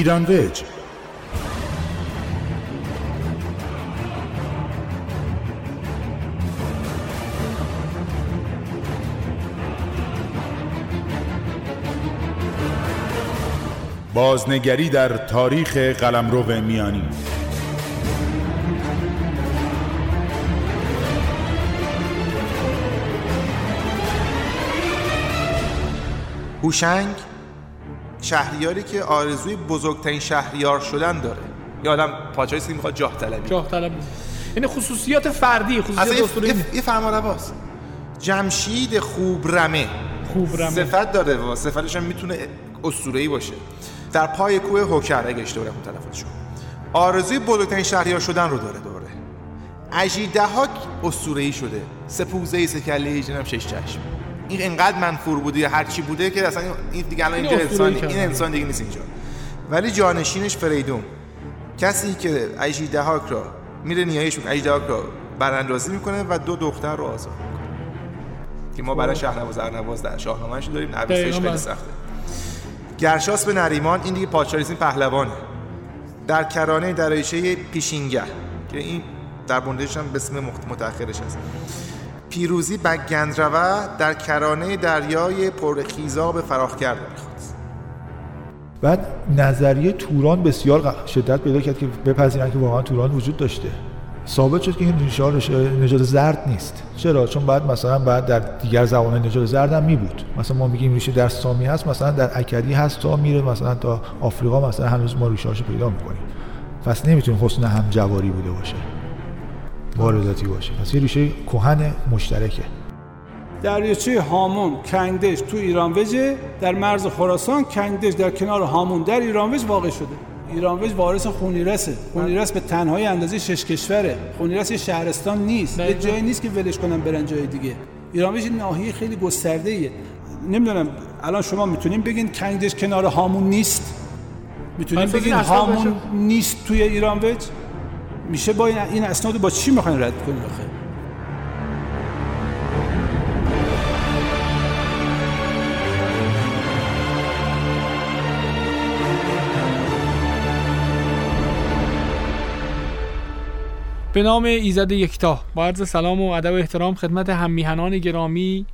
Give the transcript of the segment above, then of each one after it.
ایران ویج. بازنگری در تاریخ قلمرو میانی. هوشنگ شهریاری که آرزوی بزرگترین شهریار شدن داره. یا آدم پاچایی که می‌خواد جاه طلبی. جاه طلبی یعنی خصوصیات فردی خصوصیات اصلا یه, یه فرمانرواست جمشید خوب رمه خوب رمه صفت داره و صفتش هم می‌تونه اسطوره‌ای باشه. در پای کوه هوکر اگه اشتباه نکنم تلفظشو. آرزوی بزرگترین شهریار شدن رو داره دوره اژیدهاک اسطوره‌ای شده. سپوزه سکله جنم شش چشم. این انقدر منفور بوده یا هر چی بوده که اصلا این دیگه الان اینجا انسان این انسان دیگه نیست اینجا. ولی جانشینش فریدون. کسی که اژیدهاک را میره نیایش می‌کنه اژیدهاک را براندازی می‌کنه و دو دختر رو آزاد می‌کنه. که ما برای شهرنواز ارنواز در شاهنامه‌اش داریم نویسش خیلی سخته. گرشاس به نریمان این دیگه پادشاه پهلوانه. در کرانه درایشه پیشینگه که این در بندش هم به اسم متأخرش هست. پیروزی بگندروه در کرانه دریای پرخیزاب فراخ کرده می‌خواد. بعد نظریه توران بسیار شدت پیدا کرد که بپذیرن که واقعا توران وجود داشته. ثابت شد که این ریشه نژاد زرد نیست. چرا؟ چون بعد مثلا بعد در دیگر زبان نژاد زرد هم می بود مثلا ما میگیم ریشه در سامی هست مثلا در اکدی هست تا میره مثلا تا آفریقا مثلا هنوز ما ریشه پیدا می‌کنیم. پس نمی‌تونیم حسن هم جواری بوده باشه. وارداتی باشه. پس یه ریشه کهن مشترکه. دریاچه هامون کنگدش تو ایران وجه در مرز خراسان کنگدش در کنار هامون. در ایران وج واقع شده. ایران وج وارث خونیرسه. خونیرس به تنهای اندازه شش کشوره. خونیرس یه شهرستان نیست. یه جایی نیست که ولش کنن برن جای دیگه. ایران وج ناحیه خیلی گسترده ایه نمی‌دونم الان شما می‌تونیم بگین کنگدش کنار هامون نیست؟ می‌تونیم بگین هامون نیست توی ایران وج میشه با این اسناد با چی می‌خواین رد کنید آخه؟ به نام ایزد یکتا. با عرض سلام و ادب و احترام خدمت هممیهنان گرامی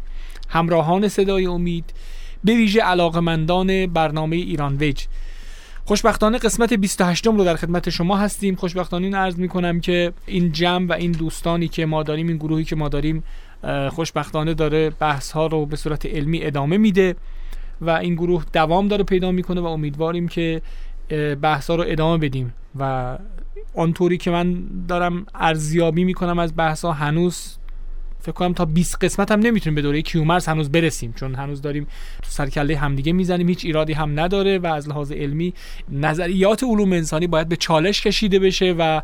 همراهان صدای امید به ویژه علاقمندان برنامه ایران ویج. خوشبختانه قسمت 28 رو در خدمت شما هستیم. خوشبختانه این عرض می‌کنم که این جمع و این دوستانی که ما داریم این گروهی که ما داریم خوشبختانه داره بحث ها رو به صورت علمی ادامه میده و این گروه دوام داره پیدا می‌کنه و امیدواریم که بحث ها رو ادامه بدیم و آنطوری که من دارم ارزیابی می‌کنم از بحث ها هنوز فکر کنم تا 20 قسمت هم نمی‌تونیم به دوره کیومرس هنوز برسیم چون هنوز داریم تو سرکله همدیگه می‌زنیم هیچ ایرادی هم نداره و از لحاظ علمی نظریات علوم انسانی باید به چالش کشیده بشه و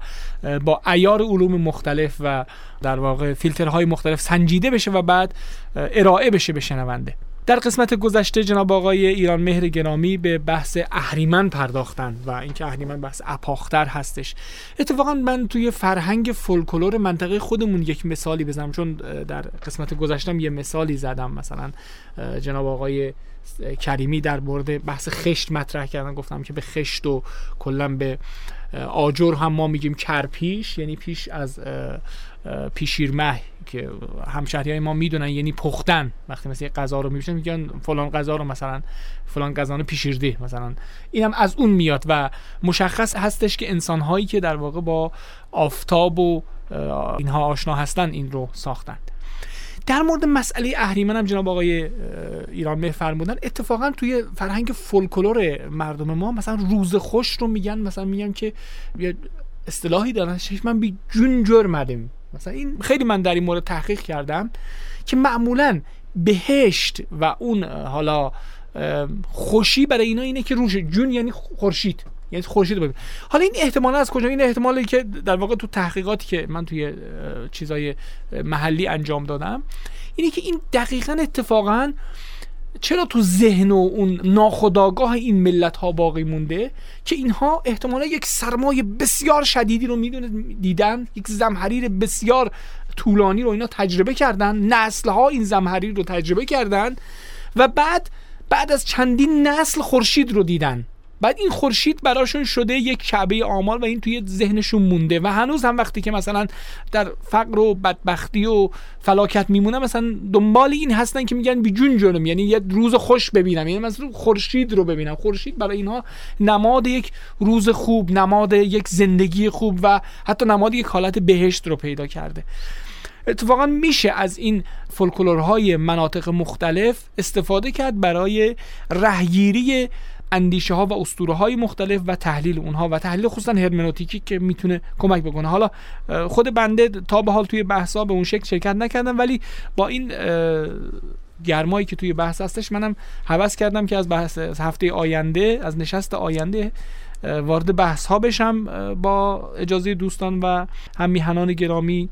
با ایار علوم مختلف و در واقع فیلترهای مختلف سنجیده بشه و بعد ارائه بشه به شنونده. در قسمت گذشته جناب آقای ایران مهر گرامی به بحث اهریمن پرداختن و اینکه اهریمن بحث اپاختر هستش. اتفاقا من توی فرهنگ فولکلور منطقه خودمون یک مثالی بزنم چون در قسمت گذشتم یه مثالی زدم. مثلا جناب آقای کریمی در مورد بحث خشت مطرح کردن. گفتم که به خشت و کلا به آجر هم ما میگیم کرپیش یعنی پیش از پیشیرمه. که همشهری های ما می‌دونن یعنی پختن. وقتی مثلا یه غذا رو می‌بینن میگن فلان غذا رو مثلا فلان غذا رو پیشیرده مثلا. اینم از اون میاد و مشخص هستش که انسان هایی که در واقع با آفتاب و اینها آشنا هستن این رو ساختند در مورد مسئله اهریمن هم جناب آقای ایران مه فرمودن اتفاقا توی فرهنگ فولکلور مردم ما مثلا روز خوش رو میگن مثلا میگن که اصطلاحی دارن من بی جون جرمدم مثلا این خیلی من در این مورد تحقیق کردم که معمولا بهشت و اون حالا خوشی برای اینا اینه که روش جون یعنی خورشید یعنی خورشید ببین. حالا این احتمال از کجا؟ این احتمالی که در واقع تو تحقیقاتی که من توی چیزای محلی انجام دادم اینه که این دقیقا اتفاقا چرا تو ذهن و اون ناخداگاه این ملت ها باقی مونده؟ که اینها احتمالا یک سرمایه بسیار شدیدی رو می‌دونه دیدن یک زمحریر بسیار طولانی رو اینا تجربه کردن نسل ها این زمحریر رو تجربه کردن و بعد بعد از چندین نسل خورشید رو دیدن. بعد این خورشید براشون شده یک کعبه آمال و این توی ذهنشون مونده و هنوز هم وقتی که مثلا در فقر و بدبختی و فلاکت میمونه مثلا دنبال این هستن که میگن بی جون جونم یعنی یه روز خوش ببینم یعنی مثلا خورشید رو ببینم. خورشید برای اینها نماد یک روز خوب نماد یک زندگی خوب و حتی نماد یک حالت بهشت رو پیدا کرده. اتفاقا میشه از این فولکلورهای مناطق مختلف استفاده کرد برای رهگیری اندیشه ها و اسطوره های مختلف و تحلیل اونها و تحلیل خصوصا هرمنوتیکی که می‌تونه کمک بکنه. حالا خود بنده تا به حال توی بحثا به اون شکل شرکت نکردم ولی با این گرمایی که توی بحث هستش منم حوض کردم که از بحث هفته آینده از نشست آینده وارد بحث ها بشم با اجازه دوستان و هم میهنان گرامی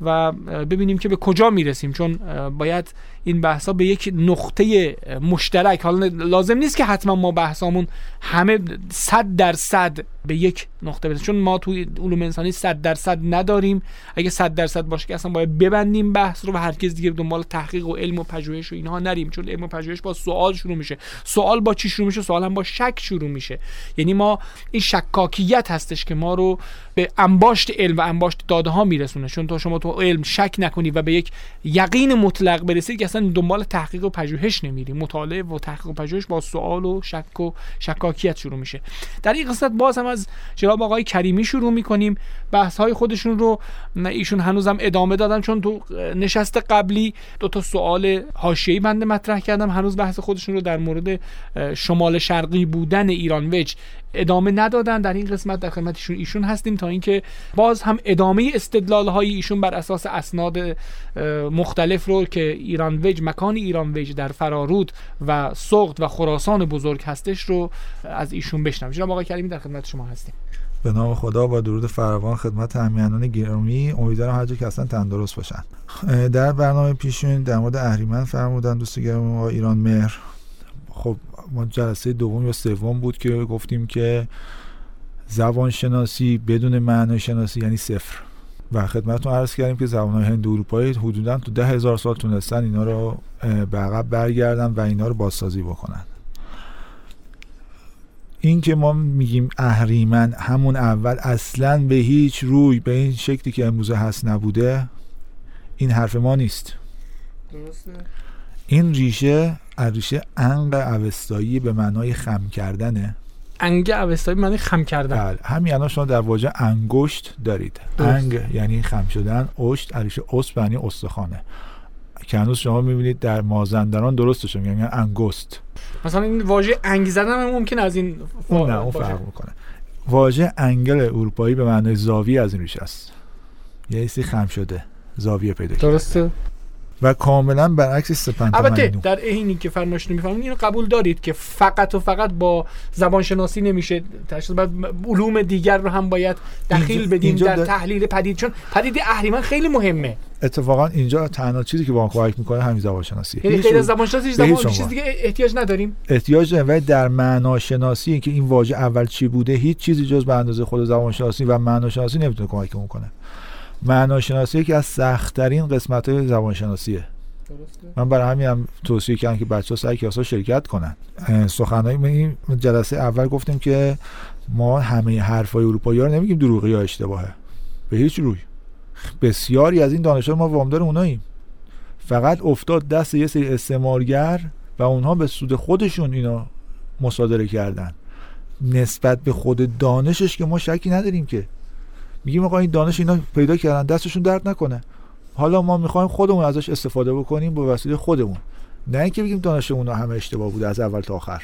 و ببینیم که به کجا می‌رسیم. چون باید این بحثا به یک نقطه مشترک. حالا لازم نیست که حتما ما بحثامون همه صد درصد به یک نقطه برسه. چون ما توی علوم انسانی صد درصد نداریم. اگه صد درصد باشه که اصلا باید ببندیم بحث رو و هرگز دیگه دنبال تحقیق و علم و پژوهش و اینها نریم. چون علم و پژوهش با سوال شروع میشه. سوال با چی شروع میشه؟ سوال هم با شک شروع میشه. یعنی ما این شکاکیت هستش که ما رو به انباشت علم و انباشت داده ها میرسونه. چون تا شما تو علم شک نکنی و به یک یقین مطلق برسید که اصلا دنبال تحقیق و پژوهش نمیری. مطالعه و تحقیق و پژوهش با سوال و شک و شکاکیت شروع میشه. در این قسمت باز هم از جناب آقای کریمی شروع می‌کنیم. بحث های خودشون رو ایشون هنوزم ادامه دادن چون تو نشست قبلی دو تا سوال حاشیه‌ای بنده مطرح کردم. هنوز بحث خودشون رو در مورد شمال شرقی بودن ایران وج ادامه ندادن در این قسمت در خدمتشون ایشون هستیم تا اینکه باز هم ادامه استدلال های ایشون بر اساس اسناد مختلف رو که ایران وج مکان ایران وج در فرارود و سقط و خراسان بزرگ هستش رو از ایشون بشنویم. جناب آقای کریمی در خدمت شما هستیم. به نام خدا با درود فراوان خدمت همیانان گرامی. امیدوارم هر جا که هستن تندرست باشن. در برنامه پیشون در مورد اهریمن فرمودن دوست گرامی ایران مهر. خب ما جلسه دوم یا سوم بود که گفتیم که زبان شناسی بدون معنای شناسی یعنی صفر. و خدمتتون عرض کردیم که زبان هند اروپایی حدودا تو ده هزار سال تونستن اینا رو به عقب برگردن و اینا رو بازسازی بکنن. این که ما میگیم اهریمن همون اول اصلا به هیچ روی به این شکلی که امروزه هست نبوده این حرف ما نیست. درسته. این ریشه ریشه انگ اوستایی به معنای خم کردنه؟ انگ اوستایی معنی خم کردن. بله همین الان شما در واژه انگشت دارید. انگ یعنی خم شدن اشت ریشه اس یعنی استخوانه. که هنوز شما می‌بینید در مازندران درستش یعنی انگست مثلا این واژه انگ زدن هم ممکن از این اون نه اون فرق می‌کنه. واژه انگل اروپایی به معنای زاویه از این ریشه است یه سی خم شده زاویه پیدا درسته؟ و کاملا برعکس سپنتا البته در عینی که فرمایش می‌فهمید اینو قبول دارید که فقط و فقط با زبان شناسی نمیشه تشخیص بعد علوم دیگر رو هم باید دخیل بدیم در در تحلیل پدید. چون پدید اهریمن خیلی مهمه. اتفاقا اینجا تنها چیزی که با کمک می‌کنه همین زبان شناسی یعنی غیر زبان شناسی زبان چیز دیگه احتیاج نداریم. احتیاج ولی در معنا شناسی که این واژه اول چی بوده هیچ چیزی جز به اندازه خود زبان شناسی و معنا شناسی نمی‌تونه کمک کنه. معناشناسی یکی از سختترین قسمت های زبانشناسیه من برای همین هم توصیه کردم که بچه ها سعی کلاس شرکت کنن. سخنهای این جلسه اول گفتیم که ما همه حرفای اروپایی ها رو نمیگیم دروغی یا اشتباهه. به هیچ روی. بسیاری از این دانشجو ما وامدار اوناییم. فقط افتاد دست یه سری استعمارگر و اونها به سود خودشون اینا مصادره کردن. نسبت به خود دانشش که ما شکی نداریم که میگیم آقا این دانش اینا پیدا کردن دستشون درد نکنه. حالا ما می‌خوایم خودمون ازش استفاده بکنیم به وسیله خودمون. نه اینکه بگیم دانشمون همه اشتباه بوده از اول تا آخر.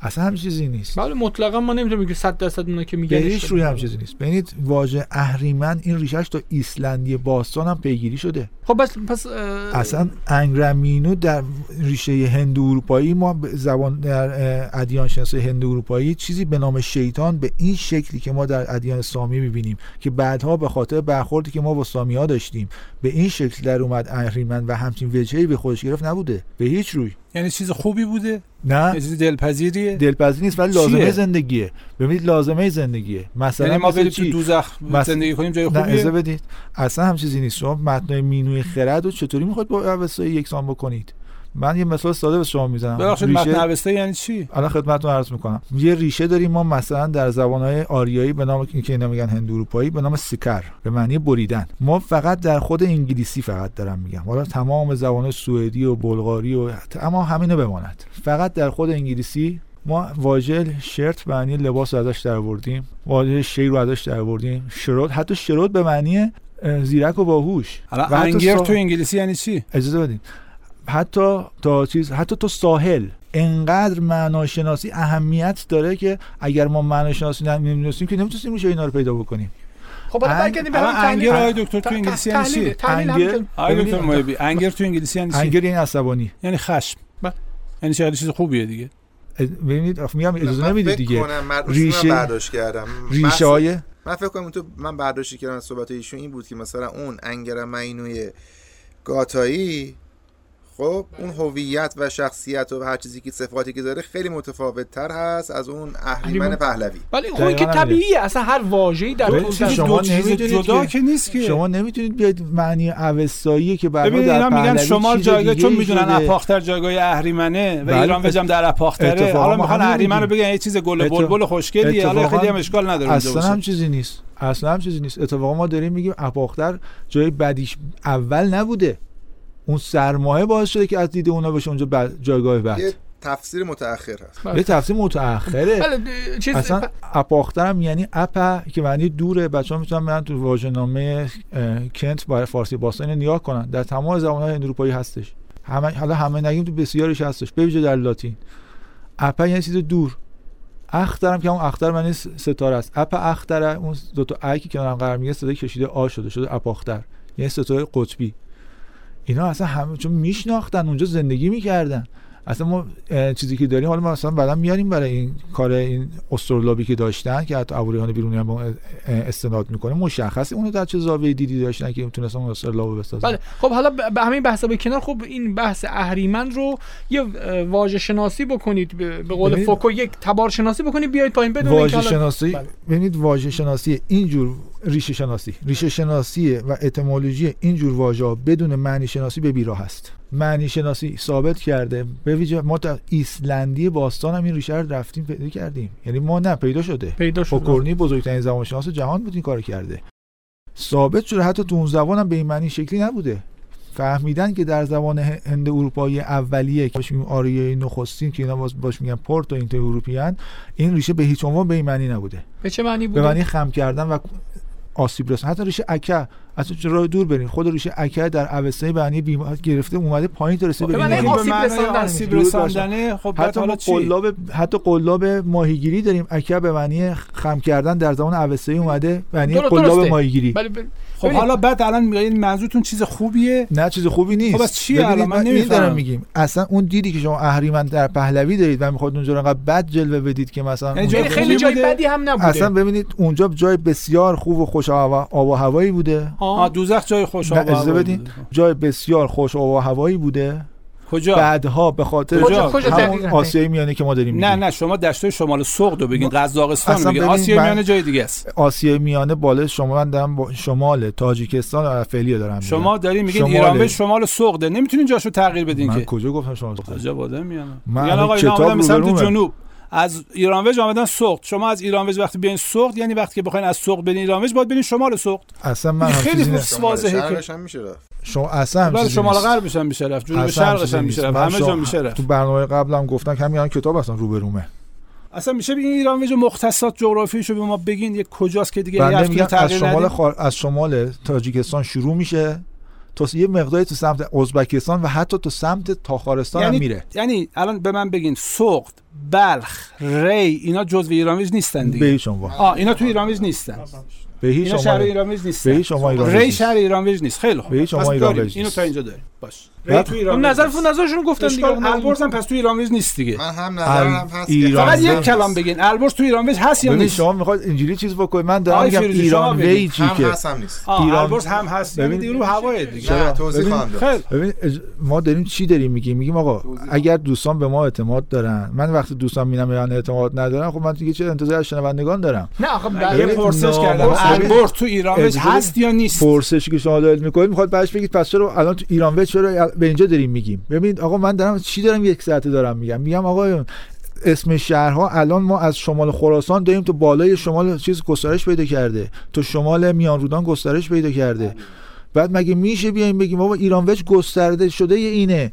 اصلا هم چیزی نیست. بله مطلقا ما نمی‌تونیم بگیم 100 درصد اونا که میگن هیچ روی هم چیزی نیست. ببینید واژه اهریمن این ریشش تا ایسلندی باستان هم پیگیری شده. خب بس پس اصلا انگرمینو در ریشه هند اروپایی ما زبان در ادیان شناسی هند اروپایی چیزی به نام شیطان به این شکلی که ما در ادیان سامی می‌بینیم که بعدها به خاطر برخوردی که ما با سامی ها داشتیم به این شکل در اومد اهریمن و همچین وجهی به خودش گرفت نبوده. به هیچ روی. یعنی چیز خوبی بوده؟ نه. چیز دلپذیریه؟ دلپذیر نیست ولی لازمه زندگیه. ببینید لازمه زندگیه. مثلا یعنی ما بریم تو دوزخ مس... زندگی کنیم جای خوبیه؟ نه بدید. اصلا هم چیزی نیست. شما متن مینوی خرد رو چطوری می‌خواید با اوستایی یکسان بکنید؟ من یه مثال ساده به شما می‌زنم. ببخشید متن اوستا یعنی چی؟ الان خدمتتون عرض می‌کنم. یه ریشه داریم ما مثلا در زبانهای آریایی به نام که اینا میگن هندو اروپایی به نام سیکر به معنی بریدن. ما فقط در خود انگلیسی فقط دارم میگم. حالا تمام زبان سوئدی و بلغاری و اما همینو بماند. فقط در خود انگلیسی ما واژه شرت به معنی لباس رو ازش در آوردیم واژه شیر رو ازش در آوردیم شرود حتی شرود به معنی زیرک و باهوش. حتی انگر سا- تو انگلیسی یعنی چی؟ اجازه بدین. حتی تا چیز حتی تو ساحل. انقدر معناشناسی اهمیت داره که اگر ما معناشناسی نمی‌دونستیم که نمی‌تونستیم میشه اینا رو پیدا بکنیم. خب حالا انگ- برگردیم به انگر. آقای دکتر تو انگلیسی یعنی تحلیل- چی انگر- آقای ببینید، دکتر محبی انگر تو انگلیسی یعنی چی؟ انگر یعنی عصبانی. یعنی خشم. بله. یعنی چه چیز خوبیه دیگه؟ ببینید میگم اجازه من نمی‌دید دیگه. ریشه- برداشت کردم. ریشه های من فکر کنم اون تو من برداشتی کردم صحبت ایشون این بود که مثلا اون انگر مینوی گاتایی خب اون هویت و شخصیت و هر چیزی که صفاتی که داره خیلی متفاوت تر هست از اون اهریمن. پهلوی ولی خب که. طبیعیه اصلا هر واژه‌ای در اون شما چیز نمی‌دونید جدا که- نیست که شما نمی‌تونید بیاید معنی اوستایی که ببینید در اینا میگن شمال چیز جایگاه چون می‌دونن. اپاختر جایگاه اهریمنه و بله، ایران وجم در اپاختره حالا می‌خوان اهریمن رو. بگن یه چیز گل بلبل خوشگلیه حالا خیلی هم اشکال نداره اصلا هم. چیزی نیست اصلا هم چیزی نیست اتفاقا ما داریم میگیم اپاختر جای بدیش اول نبوده اون سرمایه باعث شده که از دید اونا بشه اونجا بعد جایگاه بعد یه تفسیر متأخر هست. یه تفسیر متأخره. بله چیز اصلا اپاخترم یعنی اپا که معنی دوره. بچه ها می‌تونن برن تو واژه‌نامه کنت برای فارسی باستان نگاه کنن. در تمام زبان‌های اروپایی هستش. همه حالا همه نگیم تو بسیارش هستش. به ویژه در لاتین. اپا یعنی چیز دور. اخترم که اون اختر معنی ستاره است. اپا اختره اون دو تا ای که کنار قرار میگه صدای کشیده آ شده شده اپاختر. یعنی ستاره قطبی. اینا اصلا همه چون میشناختن اونجا زندگی می‌کردن. اصلا ما چیزی که داریم حالا ما مثلا بعدا میاریم برای این کار این استرلابی که داشتن که حتی ابوریحان بیرونی هم استناد می‌کنه مشخصه. اونو در چه زاویه دیدی داشتن که می‌تونستن اون استرلاب بسازن؟ بله. خب حالا به همین بحثا به کنار خب این بحث اهریمن رو یه واژه شناسی بکنید. به قول فوکو یک تبار شناسی بکنید بیاید پایین. بدون اینکه واژه حالا- شناسی بله. ببینید واژه شناسی اینجور ریشه شناسی. ریشه شناسی و اتمولوژی اینجور واژه بدون معنی شناسی به بیراه هست معنی شناسی ثابت کرده. به ویژه ما در ایسلندی باستان هم این ریشه رو رفتیم پیدا کردیم. یعنی ما نه پیدا شده. پیدا شد پوکورنی بزرگترین زبانشناس جهان بود این کار کرده. ثابت شده حتی تو اون زبان هم به این معنی شکلی نبوده. فهمیدن که در زبان هند اروپایی اولیه که باش میگیم آریایی نخستین که اینا باش, باش میگن پورتو اینتو اروپیان این ریشه به هیچ عنوان به این معنی نبوده. به چه معنی به بود معنی خم کردن و آسیب رسان حتی ریشه اکه چه راه دور بریم خود ریشه اکه در اوسته به معنی بیمار گرفته اومده پایین تا رسیده به این آسیب رساندن. آسیب رساندنه خب حتی حالا قلاب حتی قلاب ماهیگیری داریم اکه به معنی خم کردن در زمان اوسته اومده معنی قلاب. ماهیگیری. خب حالا بعد الان میگین منظورتون چیز خوبیه نه چیز خوبی نیست خب چیه ببینید، الان؟ من نمی‌فهمم. دارم میگیم اصلا اون دیدی که شما اهریمن در پهلوی دارید و می‌خواد اونجا رو انقدر بد جلوه بدید که مثلا یعنی اونجا جای خیلی جای؟ بدی هم نبوده اصلا ببینید اونجا جای بسیار خوب و خوش آب و- آب و هوایی بوده آه. آ دوزخ جای خوش نه آب و اجازه هوا بدین بوده. جای بسیار خوش آب و هوایی بوده کجا؟ بعدها به خاطر کجا؟ کجا همون؟ آسیای میانه که ما داریم نه میگیم. نه شما دشتای شمال سغد رو بگین قزاقستان بگین. ببین، آسیا من- میانه جای دیگه است. آسیای میانه بالا شما من دارم با شمال تاجیکستان و فعلی دارم. شما دارین میگین شماله. ایران به شمال سغده نمی‌تونین جاشو تغییر بدین من که. کجا گفتم شما عجب آدم میانه؟ من میگن آقا اینا سمت. جنوب. از ایرانوج آمدن سغد شما از ایرانوج وقتی بیاین سغد یعنی وقتی که بخواین از سغد برین ایرانوج باید برین شمال سغد اصلا من خیلی. واضحه که- میشه رفت. شما اصلا هم چیزی شمال. غربش هم میشه رفت جنوب اصلا هم شرقش هم. میشه رفت همه جا میشه رفت تو برنامه قبلم گفتم که همین کتاب اصلا روبرومه اصلا میشه بگین ایرانوج مختصات جغرافیشو به ما بگین یک کجاست که دیگه کیلو از شمال خار... از شمال تاجیکستان شروع میشه. تا یه مقداری تو سمت ازبکستان و حتی تو سمت تاخارستان هم یعنی میره. یعنی الان به من بگین سغد بلخ ری اینا جزو ایرانوج نیستن به دیگه آ اینا تو ایرانوج نیستن. به هیچ شهر عنوان ایرانوج نیستن به هیچ شما ایران ری شهر نیست. خیلی خوب. به شما داریم. ایرانوج اینو نیست. تا اینجا داریم. باش. خب ایرانوج نظرتون نظرشون گفتن دیگه اشکال البرز هم پس تو ایرانوج نیست دیگه. من هم نظرم هست ایران فقط یک. کلام بگین. البرز تو ایرانوج هست یا نیست؟ شما می‌خواد اینجوری چیز بکنید. من دارم میگم ایران. وی چی هم که هست هم نیست. ایران- البرز هم هست. یعنی ببین- دیگه رو هوای دیگه. نه توضیح خواهم داد. ببین ما داریم چی داریم میگیم؟ میگیم آقا اگر دوستان به ما اعتماد دارن من وقتی دوستان می‌بینم به من اعتماد ندارن خب من دیگه چه انتظار از شنوندگان دارم. نه آخه یه بله. پرسش کردم. البرز تو ایرانوج اجازه هست یا نیست؟ پرسشی که شما دارید می‌کنید می‌خواد بعدش بگید پس چرا الان تو ایران وج چرا به اینجا داریم میگیم. ببینید آقا من دارم چی دارم یک ساعته دارم میگم؟ میگم آقا اسم شهرها الان ما از شمال خراسان داریم تو بالای شمال چیز گسترش پیدا کرده. تو شمال میان رودان گسترش پیدا کرده. بعد مگه میشه بیایم بگیم بابا ایران وج گسترده شده اینه؟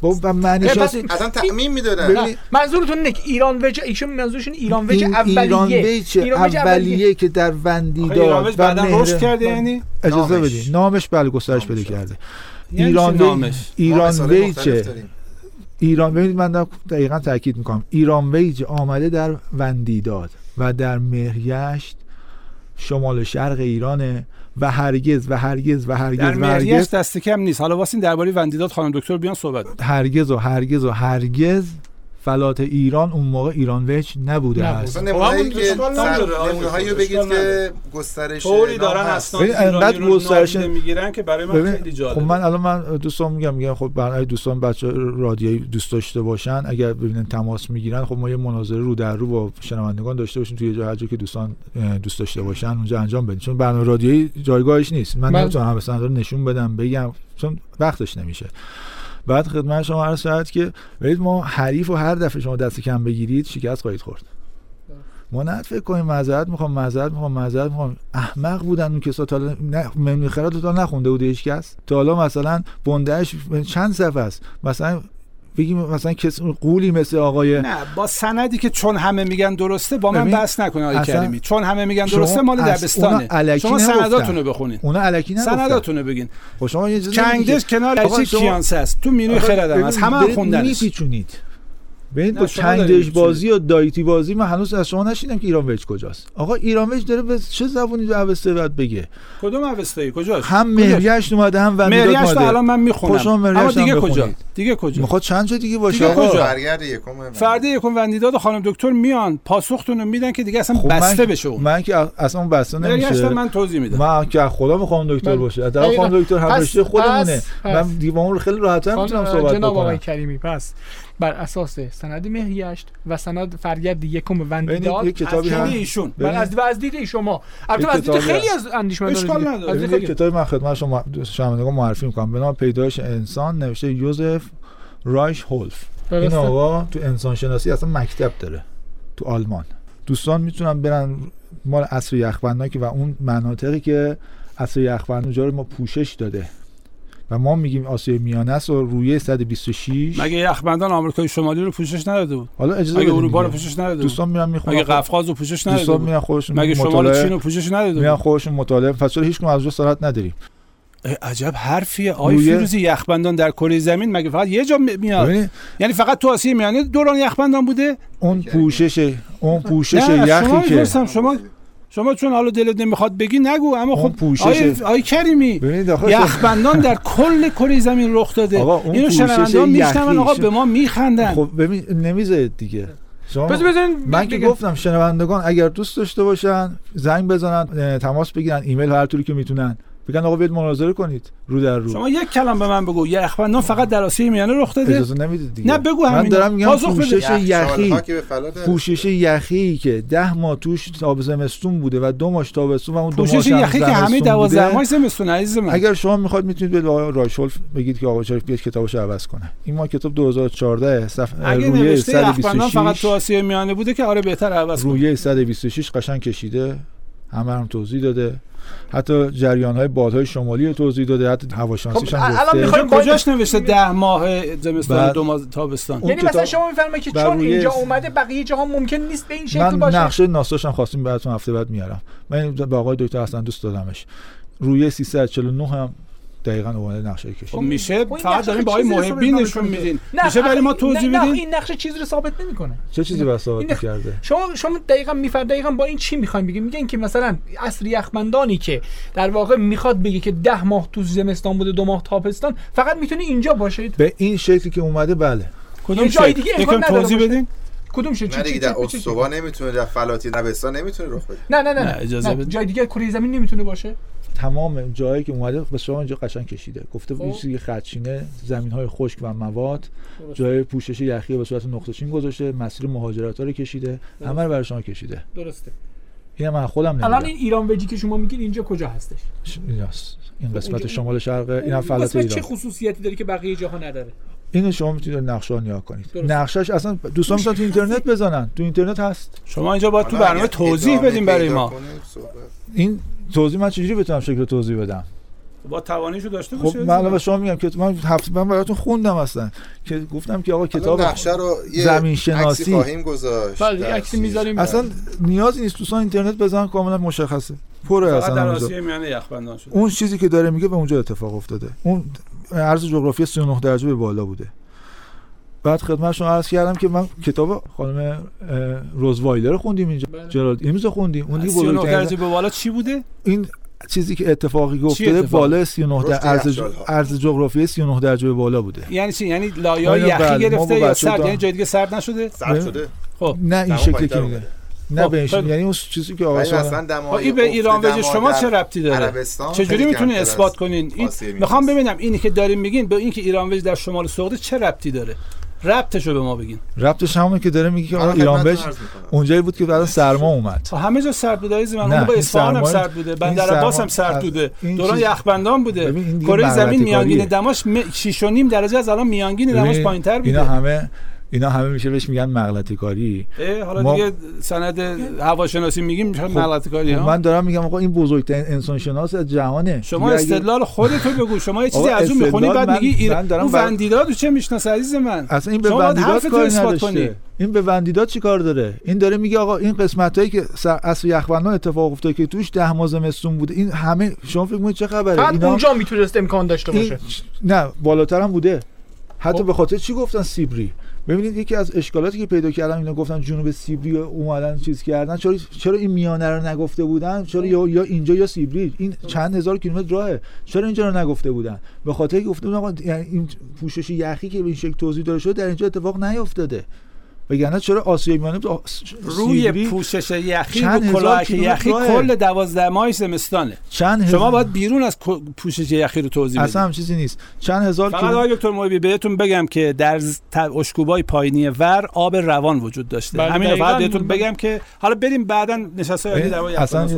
بابا معنی اصلا تعمیم می‌دادن. منظورتون اینه که ایران وج ایشون منظورشون ایران وج اولیه. ایران وج اولیه. که در وندی داد وج بعدا رشد کرده یعنی؟ اجازه نامش. بدید نامش بله گسترش پیدا. کرده. ایران چی وی- نامش؟ ایران داریم. ایران ببینید من دقیقا تاکید می‌کنم ایران ویج آمده در وندیداد و در مهریشت شمال و شرق ایرانه و هرگز و هرگز و هرگز در و مهریش هرگز دست کم نیست حالا واسین درباره وندیداد خانم دکتر بیان صحبت. هرگز و هرگز و هرگز فلات ایران اون موقع ایران ویج نبوده نبود. است. آقای نمونه‌هایی رو دکتر، بگید. که گسترش طوری دارن. اسناد انقدر رو گسترش- می‌گیرن که برای من خیلی جالبه. خب من الان من دوستان میگم میگم خب برای دوستان بچه رادیویی دوست داشته باشن اگر ببینن تماس می‌گیرن خب ما یه مناظره رو در رو با شنوندگان داشته باشیم توی جا هر جا که دوستان دوست داشته باشن اونجا انجام بدیم. چون برنامه رادیویی جایگاهش نیست. من من- نمی‌تونم هم مثلا نشون بدم بگم چون وقتش نمیشه. بعد خدمت شما عرض شد که ببینید ما حریف و هر دفعه شما دست کم بگیرید شکست خواهید خورد. ما نه فکر کنیم معذرت می‌خوام معذرت می‌خوام معذرت می‌خوام. احمق بودن اون کسا تا نه خیرات تا نخونده بوده هیچ کس. تا حالا مثلا بندهش چند صفحه است؟ مثلا بگیم مثلا کس قولی مثل آقای نه با سندی که چون همه میگن درسته با من بحث نکنه آقای کریمی. چون همه میگن درسته مال دبستانه. شما نگفتن. سنداتون رو بخونین اونا الکی نگفتن. سنداتون رو بگین. خب شما یه که- کنار کیانسه است. تو مینوی خردم از همه خوندنش. میپیچونید. ببین با می‌پیچونید. بازی و دایتی بازی من هنوز از شما نشیدم که ایران ویج کجاست. آقا ایران ویج داره به چه زبونی رو اوسته باید بگه؟ کدوم اوستایی کجاست؟ هم؟ مهریش اومده هم رو اومده. الان من می‌خونم. خب اما دیگه. کجا؟ دیگه کجا؟ می‌خواد چند جا دیگه باشه دیگه آقا؟ کجا؟ برگرد یکم فردا یکم وندیداد و خانم دکتر میان پاسختون رو میدن که دیگه اصلا خب بسته بشه اون. من که اصلا اون بسته نمیشه. رو من توضیح میدم. من که از خدا می‌خوام دکتر. باشه. در دقیقاً. خانم دکتر هم رشته خودمونه. من با اون خیلی راحت‌تر می‌تونم صحبت جناب آقای کریمی پس بر اساس سند مهریشت و سند فرگرد یکم وندیداد یه کتابی از ایشون بر از و از دید شما البته از دید خیلی. از اندیشمندان اشکال دیگه. نداره. خیلی. کتابی من خدمت شما شنوندگان معرفی می‌کنم به نام پیدایش انسان نوشته یوزف رایش هولف این. آقا تو انسان شناسی اصلا مکتب داره تو آلمان دوستان می‌تونن برن مال عصر یخبندان و اون مناطقی که عصر یخبند اونجا رو ما پوشش داده و ما میگیم آسیای میانه است و رویه 126 مگه یخبندان آمریکای شمالی رو پوشش نداده بود؟ حالا اجازه مگه اروپا رو. پوشش نداده بود؟ دوستان میرن می‌خونن مگه قفقاز رو پوشش نداده دوستان میرن خودشون مگه شمال چین رو پوشش نداده بود؟ خودشون مطالعه پس چرا هیچ از اونجا صحت نداریم. عجب حرفیه. آی روی- فیروزی یخبندان در کره زمین مگه فقط یه جا می- میاد؟ یعنی فقط تو آسیای میانه دوران یخبندان بوده؟ اون پوشش اون پوشش یخی که شما شما چون حالا دلت نمی‌خواد بگی نگو اما خب پوشش- آی, آی کریمی یخبندان در کل کره زمین رخ داده. اینو پوشش شنوندگان میشنون آقا به ما میخندن. خب ببین نمی‌ذارید دیگه. شما من که. گفتم شنوندگان اگر دوست داشته باشن زنگ بزنن تماس بگیرن ایمیل هر طوری که می‌تونن. بگن آقا بیاید مناظره کنید رو در رو. شما یک کلام به من بگو یخبندان فقط در آسیای میانه رخ داده. اجازه نمی‌دید دیگه. نه، بگو من همینو. دارم میگم. پوشش یخی. پوشش یخی که ده ماه توش تاب زمستون بوده و دو ماش تابستون و اون دو هم یخی که همه زمستون دوازده بوده. ماه زمستون عزیز من. اگر شما می‌خواید می‌تونید به آقای رایشولف بگید که آقا شریف بیاد کتابش عوض کنه. این ما کتاب 2014 صفحه اگه روی نوشته یخبندان فقط تو 126 آسیای میانه بوده که آره بهتر عوض کن روی 126 قشنگ کشیده. همه هم توضیح داده. حتی جریان های بادهای شمالی رو توضیح داده حتی هواشناسیش خب، هم الان می‌خوایم کجاش نوشته ده ماه زمستان دو ماه تابستان؟ یعنی مثلا شما میفرمایید که چون روی- اینجا اومده بقیه جاها ممکن نیست به این شکل من باشه. نقشه ناساشم خواستیم براتون هفته بعد میارم. من به آقای دکتر اصلا دوست دادمش. روی 349 هم دقیقاً اومده نقشه خب کشید میشه خب این فقط داریم با محبی ثابت نشون. میدین میشه برای ما توضیح نه، نه، بدین این نقشه چیزی رو ثابت نمی‌کنه. چه چیزی وساطی این- کرده؟ شما شما دقیقا میفر دقیقا با این چی می‌خوایم بگیم؟ میگن که مثلا اصر یخبندانی که در واقع می‌خواد بگه که ده ماه تو زمستان بوده دو ماه تابستان فقط می‌تونه اینجا باشه. به این شکلی که اومده بله. کدوم جای دیگه امکان یکم توضیح. بدین. کدوم شد نه دیگه در استوا نمی‌تونه در فلاتی نوستان نمی‌تونه رخ بده. نه نه نه, نه، نه, اجازه نه. بده. جای دیگه کره زمین نمی‌تونه باشه. تمام جایی که اومده به شما اینجا قشنگ کشیده. گفته خب. این چیزی خدچینه زمین های خشک و مواد جای پوشش یخی به صورت نقطه چین گذاشته مسیر مهاجرت ها رو کشیده. همه رو برای شما کشیده. درسته. این من خودم الان نمی‌دونم. این ایران وجی که شما میگین اینجا کجا هستش؟ اینجاست این قسمت شمال شرق این هم فلات قسمت چه ایران خصوصیتی داره که بقیه جاها نداره؟ اینو شما می‌تونید نقشه ها نگاه کنید. نقشش اصلا دوستان می‌تونن تو اینترنت بزنن. تو اینترنت هست. شما اینجا باید تو برنامه توضیح بدیم برای ما. این توضیح من چجوری بتونم شکل توضیح بدم؟ با تواناییشو داشته خب باشه من الان به شما میگم که من هفته من براتون خوندم اصلا. که گفتم که آقا کتاب نقشه رو یه زمین شناسی. خواهیم گذاشت. بله چیز. می‌ذاریم. اصلا نیازی نیست دوستان اینترنت بزنن کاملا مشخصه. پره فقط اصلا در. آسیای میانه یخبندان شده. اون چیزی که داره میگه به اونجا اتفاق افتاده. اون عرض جغرافی 39 درجه به بالا بوده. بعد خدمتشون عرض کردم که من کتاب خانم روزوایلر رو خوندیم اینجا. بله. جرالد ایمز رو خوندیم. اون دیگه 39 بزرگترین درجه به بالا چی بوده؟ این چیزی که اتفاقی که افتاده؟ بالا 39 در یخچال‌ها. عرض جغرافی 39 درجه به بالا بوده. یعنی چی؟ یعنی لایه آیا یخی بله، گرفته یا سرد؟ یعنی جای دیگه سرد نشده؟ سرد شده. خب. نه این شکلی که میگه. اومده. نه خب، به این شکل- خیلی- یعنی اون چیزی که آقا شما- مثلا خب دمای این به ایران وجه شما چه ربطی داره؟ چجوری خیلی می‌تونی کمتر اثبات کنین؟ این می‌خوام. ببینم اینی که داریم میگین به اینکه ایران وج در شمال سعودی چه ربطی داره؟ ربطشو به ما بگین. ربطش همونه که داره میگه که ایران بش. اونجایی بود که بعد سرما اومد. همه جا سرد بوده عزیز من اون با اصفهان هم سرد بوده بندر عباس هم سرد بوده. دوران چیز- یخبندان بوده. کره زمین میانگین. دماش 6 و نیم درجه از الان میانگین دماش پایینتر بوده. اینا همه اینا همه میشه بهش میگن مغلطه کاری حالا ما- دیگه سند هواشناسی میگیم میشه خب، مغلطه کاری ها؟ من دارم میگم آقا این بزرگترین انسان شناس از جهانه. شما دیگه اگه- استدلال خودتو بگو. شما یه چیزی از اون می‌خونی استدلال بعد میگی من دارم اون بر- وندیداد چه می‌شناسه عزیز من؟ اصلا این به وندیداد کاری. نداشته. این به وندیداد چی کار داره؟ این داره میگه آقا این قسمت هایی که اصل یخبندان اتفاق افتاده که توش ده ماه زمستون بوده این همه شما فکر می‌کنید چه خبره؟ اینا اونجا می‌تونست امکان داشته این باشه. نه بالاتر هم بوده. حتی خب. به خاطر چی گفتن سیبری؟ ببینید یکی از اشکالاتی که پیدا کردم اینا گفتن جنوب سیبری اومدن چیز کردن. چرا چرا این میانه رو نگفته بودن؟ چرا یا, اینجا یا سیبری؟ این چند هزار کیلومتر راهه. چرا اینجا رو نگفته بودن؟ به خاطر که گفته بودن یعنی این پوشش یخی که به این شکل توضیح داده شده در اینجا اتفاق نیافتاده. وگرنه چرا آسیای میانه روی پوشش یخی هزار کلاه یخی. کل دوازده ماه زمستانه. چند هزار شما باید بیرون از پوشش یخی رو توضیح اصلا بدید هم چیزی نیست. چند هزار فقط آقای دکتر محبی بهتون بگم که در اشکوبای پایینی ور آب روان وجود داشته. بله، همین رو فقط دقیقاً. بهتون بگم که حالا بریم بعدا نشسته عالی در مورد اصلا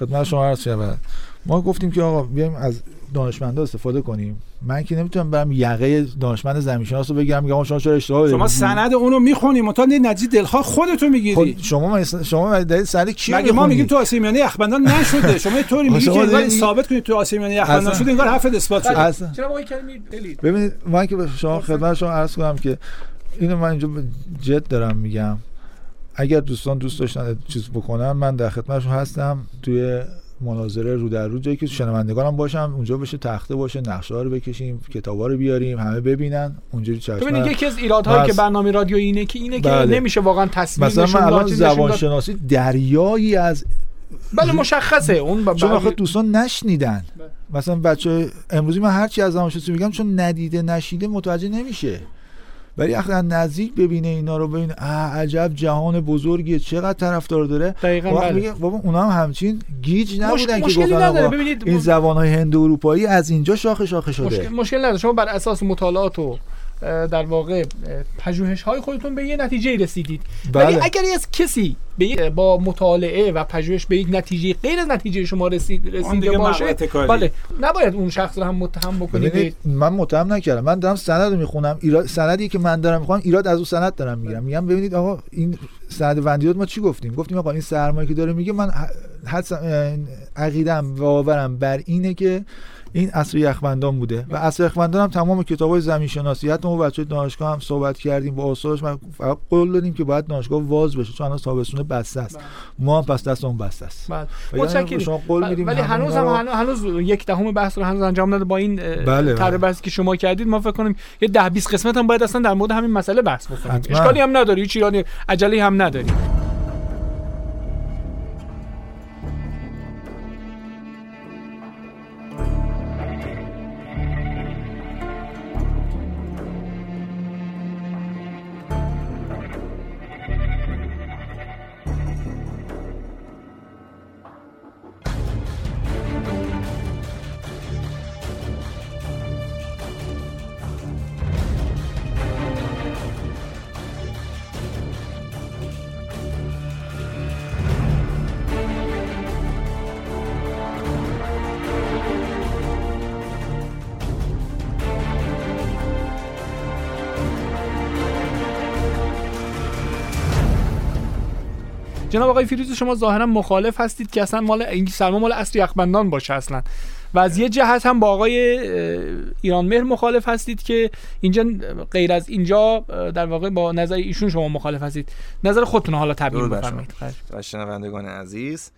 خدمت شما عرض شود. ما گفتیم که آقا بیایم از دانشمندا استفاده کنیم. من که نمی‌تونم برم یقه دانشمند زمینشناس رو بگم میگم شما چرا اشتباه شما؟ سند اونو می‌خونی متا نجی دلخواه خودتو می‌گیری. خب شما شما دارید سند کی مگه ما؟ میگیم تو آسیای میانه یخبندان نشده. شما یه طوری میگی شما که انگار ثابت کنید تو آسیای میانه یخبندان شده انگار حرفت اثبات شده. جناب آقای کریمی بلید ببینید من که به شما خدمت شما عرض کنم که اینو من اینجا به جد دارم میگم. اگر دوستان دوست داشتن چیز بکنن من در خدمتشون هستم توی مناظره رو در رو جایی که شنوندگانم باشم اونجا بشه تخته باشه نقشه ها رو بکشیم کتابا رو بیاریم همه ببینن اونجوری چشم ببینید یکی از ایرادهایی بس. که برنامه رادیو اینه که اینه که بله. نمیشه واقعا تصویر مثلا من الان زبان. شناسی دریایی از بله مشخصه اون ب- چون بله. آخه دوستان نشنیدن بله. مثلا بچه امروزی من هرچی از زبان شناسی میگم چون ندیده نشیده متوجه نمیشه ولی از نزدیک ببینه اینا رو ببینه اه عجب جهان بزرگیه چقدر طرفدار داره. دقیقاً بله. میگه بابا اونا هم همچین گیج نبودن که مشکلی گفتن ببینید، این زبان های هند اروپایی از اینجا شاخه شاخه شده. مشکل, مشکل نداره. شما بر اساس مطالعات و در واقع پژوهش های خودتون به یه نتیجه رسیدید. بله. ولی اگر از کسی به با مطالعه و پژوهش به یک نتیجه غیر از نتیجه شما رسید رسیده باشه. بله. نباید اون شخص رو هم متهم بکنید. من متهم نکردم. من دارم سند رو می‌خونم. ایراد سندی که من دارم می‌خونم ایراد از اون سند دارم می‌گیرم. میگم ببینید آقا این سند وندیات ما چی گفتیم؟ گفتیم آقا این سرمایه که داره میگه من حدس عقیدم و باورم بر اینه که این اصر یخبندان بوده و اصر یخبندان هم تمام کتاب های زمین شناسی حتی ما بچه دانشگاه هم صحبت کردیم با استادش من فقط قول دادیم که باید دانشگاه واز بشه چون الان تابستون بسته است. ما هم پس دست اون بسته است. بله. وگرنه متشکرم. شما قول ب- میدیم ولی هنوز هم هنوز, هنوز یک دهم بحث رو هنوز انجام نداده با این بله، طرح بله. بحثی که شما کردید ما فکر کنیم یه ده 20 قسمت هم باید اصلا در مورد همین مسئله بحث بکنیم. اشکالی هم نداره هیچ ایرانی عجله هم نداریم جناب آقای فیروز شما ظاهرا مخالف هستید که اصلا مال این سرما مال اصر یخبندان باشه اصلا. و از یه جهت هم با آقای ایران مهر مخالف هستید که اینجا غیر از اینجا در واقع با نظر ایشون شما مخالف هستید. نظر خودتون حالا تبیین بفرمایید. شنوندگان عزیز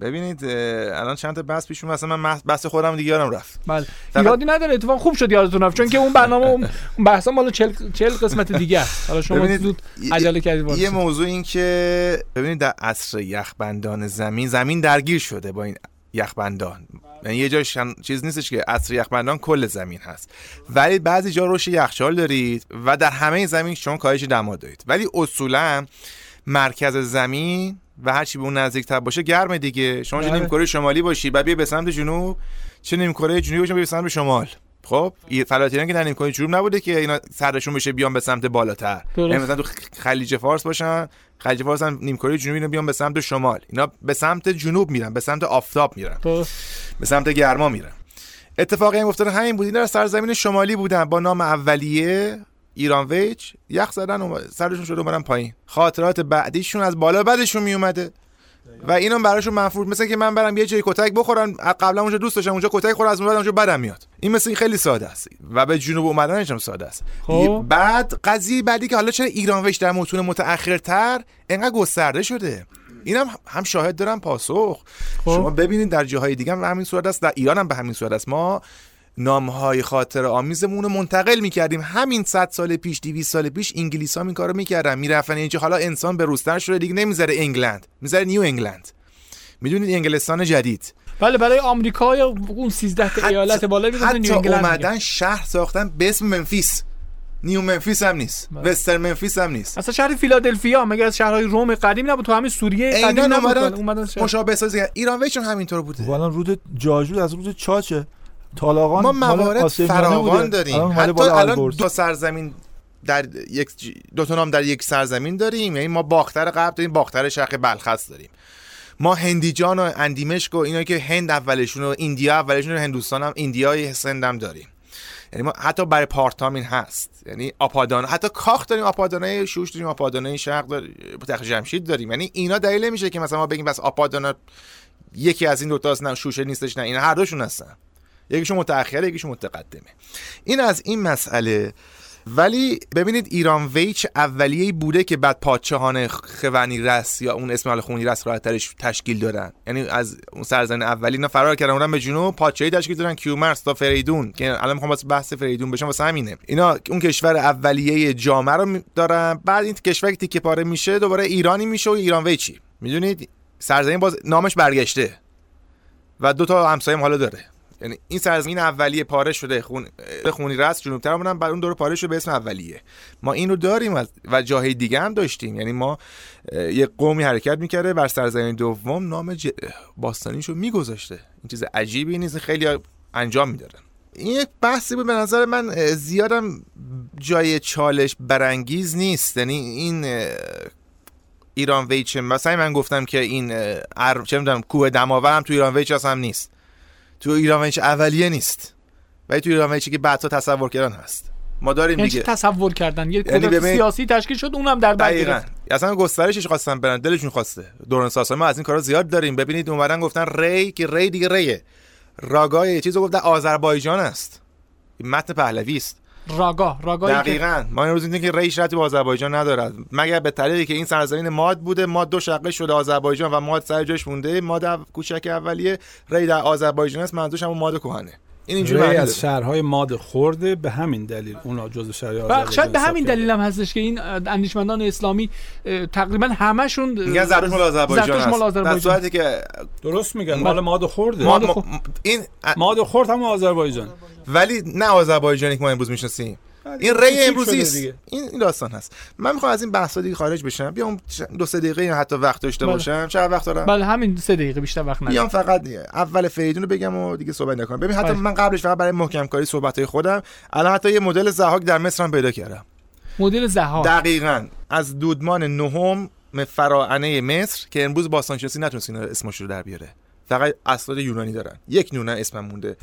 ببینید الان چند تا بحث پیش مثلا من بحث خودم دیگه یادم رفت. بله. یادی نداره اتفاق خوب شد یادتون رفت چون که اون برنامه اون بحثا مال 40 40 قسمت دیگه است. حالا شما زود عجله کردید یه موضوع این که ببینید در عصر یخبندان زمین زمین درگیر شده با این یخبندان. یعنی یه جاش چیز نیستش که عصر یخبندان کل زمین هست. ولی بعضی جا روش یخچال دارید و در همه زمین شما کاهش دما دارید. ولی اصولا مرکز زمین و هر چی به اون نزدیکتر باشه گرمه دیگه. شما چه بله. نیمکره شمالی باشی بعد بیا به سمت جنوب. چه نیمکره جنوبی باشه به سمت شمال. خب فلاتیران که در نیمکره جنوب نبوده که اینا سرشون بشه بیان به سمت بالاتر. یعنی مثلا تو خلیج فارس باشن خلیج فارس هم نیمکره جنوبی بیان به سمت شمال. اینا به سمت جنوب میرن به سمت آفتاب میرن. به سمت گرما میرن. اتفاقی هم افتاده همین بود. اینا در سرزمین شمالی بودن با نام اولیه. ایران ویچ یخ زدن سرشون شده اومدن پایین. خاطرات بعدیشون از بالا بعدشون می اومده و اینا براشون منفور مثل که من برم یه جای کتک بخورم قبلا اونجا دوست داشتم اونجا کتک خورم از اون اونجا بدم میاد. این مثل این خیلی ساده است. و به جنوب اومدنش هم ساده است. خب. بعد قضیه بعدی که حالا چرا ایران ویچ در متون متأخرتر انقدر گسترده شده. اینم هم, هم شاهد دارم پاسخ. خب. شما ببینید در جاهای دیگه هم به همین صورت است در ایران هم به همین صورت است. ما نامهای خاطر آمیزمون رو منتقل می‌کردیم. همین 100 سال پیش 200 سال پیش انگلیس ها این کارو می‌کردن. می‌رفتن اینجا. حالا انسان به روستر شده دیگه نمی‌ذاره انگلند. می‌ذاره نیو انگلند. می‌دونید انگلستان جدید. بله برای آمریکا یا اون 13 ایالت بالا حتی نیو انگلند. اومدن شهر ساختن به اسم منفیس. نیو منفیس هم نیست. بله. وستر منفیس هم نیست. اصلا شهر فیلادلفیا مگه از شهرهای روم قدیم نبود؟ تو همین سوریه قدیم نبود. اومدن مشابه سازی ایران ویشون همینطور بوده. الان رود جاجود از رود چاچه. طالاقان ما موارد فراوان داریم. حتی الان دو سرزمین در یک دو تا نام در یک سرزمین داریم. یعنی ما باختر قبل داریم باختر شرق بلخص داریم. ما هندیجان و اندیمشک و اینا که هند اولشون و ایندیا اولشون و هندوستان هم ایندیای هند هم داریم. یعنی ما حتی برای پارتامین هست. یعنی آپادان حتی کاخ داریم آپادانه شوش داریم آپادانه شرق داریم تخت جمشید داریم. یعنی اینا دلیل میشه که مثلا ما بگیم بس آپادانه یکی از این دو تاست نه شوشه نیستش نه اینا هر دوشون هستن. یکیشون متأخره یکیشون متقدمه. این از این مسئله. ولی ببینید ایران ویچ اولیه بوده که بعد پادشاهان خوانی رس یا اون اسم خونی رس راحترش تشکیل دادن. یعنی از اون سرزمین اولی اینا فرار کردن اونم به جنوب پادشاهی تشکیل دادن کیومرس تا فریدون که الان می‌خوام بحث فریدون بشم واسه همینه. اینا اون کشور اولیه جامعه رو دارن. بعد این کشور تیکه پاره میشه دوباره ایرانی میشه و ایران ویچی. می‌دونید؟ سرزمین باز نامش برگشته. و دو تا همسایه حالا داره. یعنی این سرزمین اولیه پاره شده خون خونی رس جنوبتر بودن بعد اون دور پاره شده به اسم اولیه. ما این رو داریم و جاهای دیگه هم داشتیم. یعنی ما یه قومی حرکت می‌کرده بر سرزمین دوم نام ج... باستانیشو میگذاشته. این چیز عجیبی نیست خیلی انجام میدارن این یک بحثی بود به نظر من زیادم جای چالش برانگیز نیست. یعنی این ایران ویچ مثلا من گفتم که این ار... چه می‌دونم کوه دماور هم تو ایران ویچ هم نیست. تو ایران هیچ اولیه نیست. ولی تو ایران که بعدها تصور کردن هست. ما داریم یعنی دیگه. تصور کردن؟ یه یعنی بمین... سیاسی تشکیل شد اونم در دقیقاً. اصلا گسترشش خواستن برن دلشون خواسته. دوران ساسان ما از این کارا زیاد داریم. ببینید اومدن گفتن ری که ری دیگه ریه. راگای چیزو گفت آذربایجان است. این متن پهلوی است. راگا راگا دقیقاً. ما این روز که ریش رتی با آذربایجان ندارد مگر به طریقی که این سرزمین ماد بوده ماد دو شقه شده آذربایجان و ماد سر جاش مونده ماد کوچک اولیه ری در آذربایجان است منظورش هم ماد کهنه این اینجوری از شهرهای ماد خورده به همین دلیل اونا جزء شهرهای آذربایجان شاید به همین دلیل هم هستش که این اندیشمندان اسلامی تقریبا همشون میگن زرتوش مال آذربایجان است در که درست میگن مال ماد خورده ماد این ماد خورد هم آذربایجان. ولی نه آذربایجانی که ما امروز می‌شناسیم. این ری امروزی است. این داستان هست. من می‌خوام از این بحثا دیگه خارج بشم. بیام دو سه دقیقه حتی وقت داشته بله. باشم. چه وقت دارم؟ بله همین سه دقیقه بیشتر وقت ندارم. بیام فقط اول فریدون رو بگم و دیگه صحبت نکنم. ببین حتی بله. من قبلش فقط برای محکم کاری صحبت های خودم. الان حتی یه مدل زهاک در مصر هم پیدا کردم. مدل زهاک. دقیقاً. از دودمان نهم فراعنه مصر که امروز باستانشناسی نتونست اسمش رو در بیاره. فقط اسناد یونانی دارن. یک نونه اسمم مونده.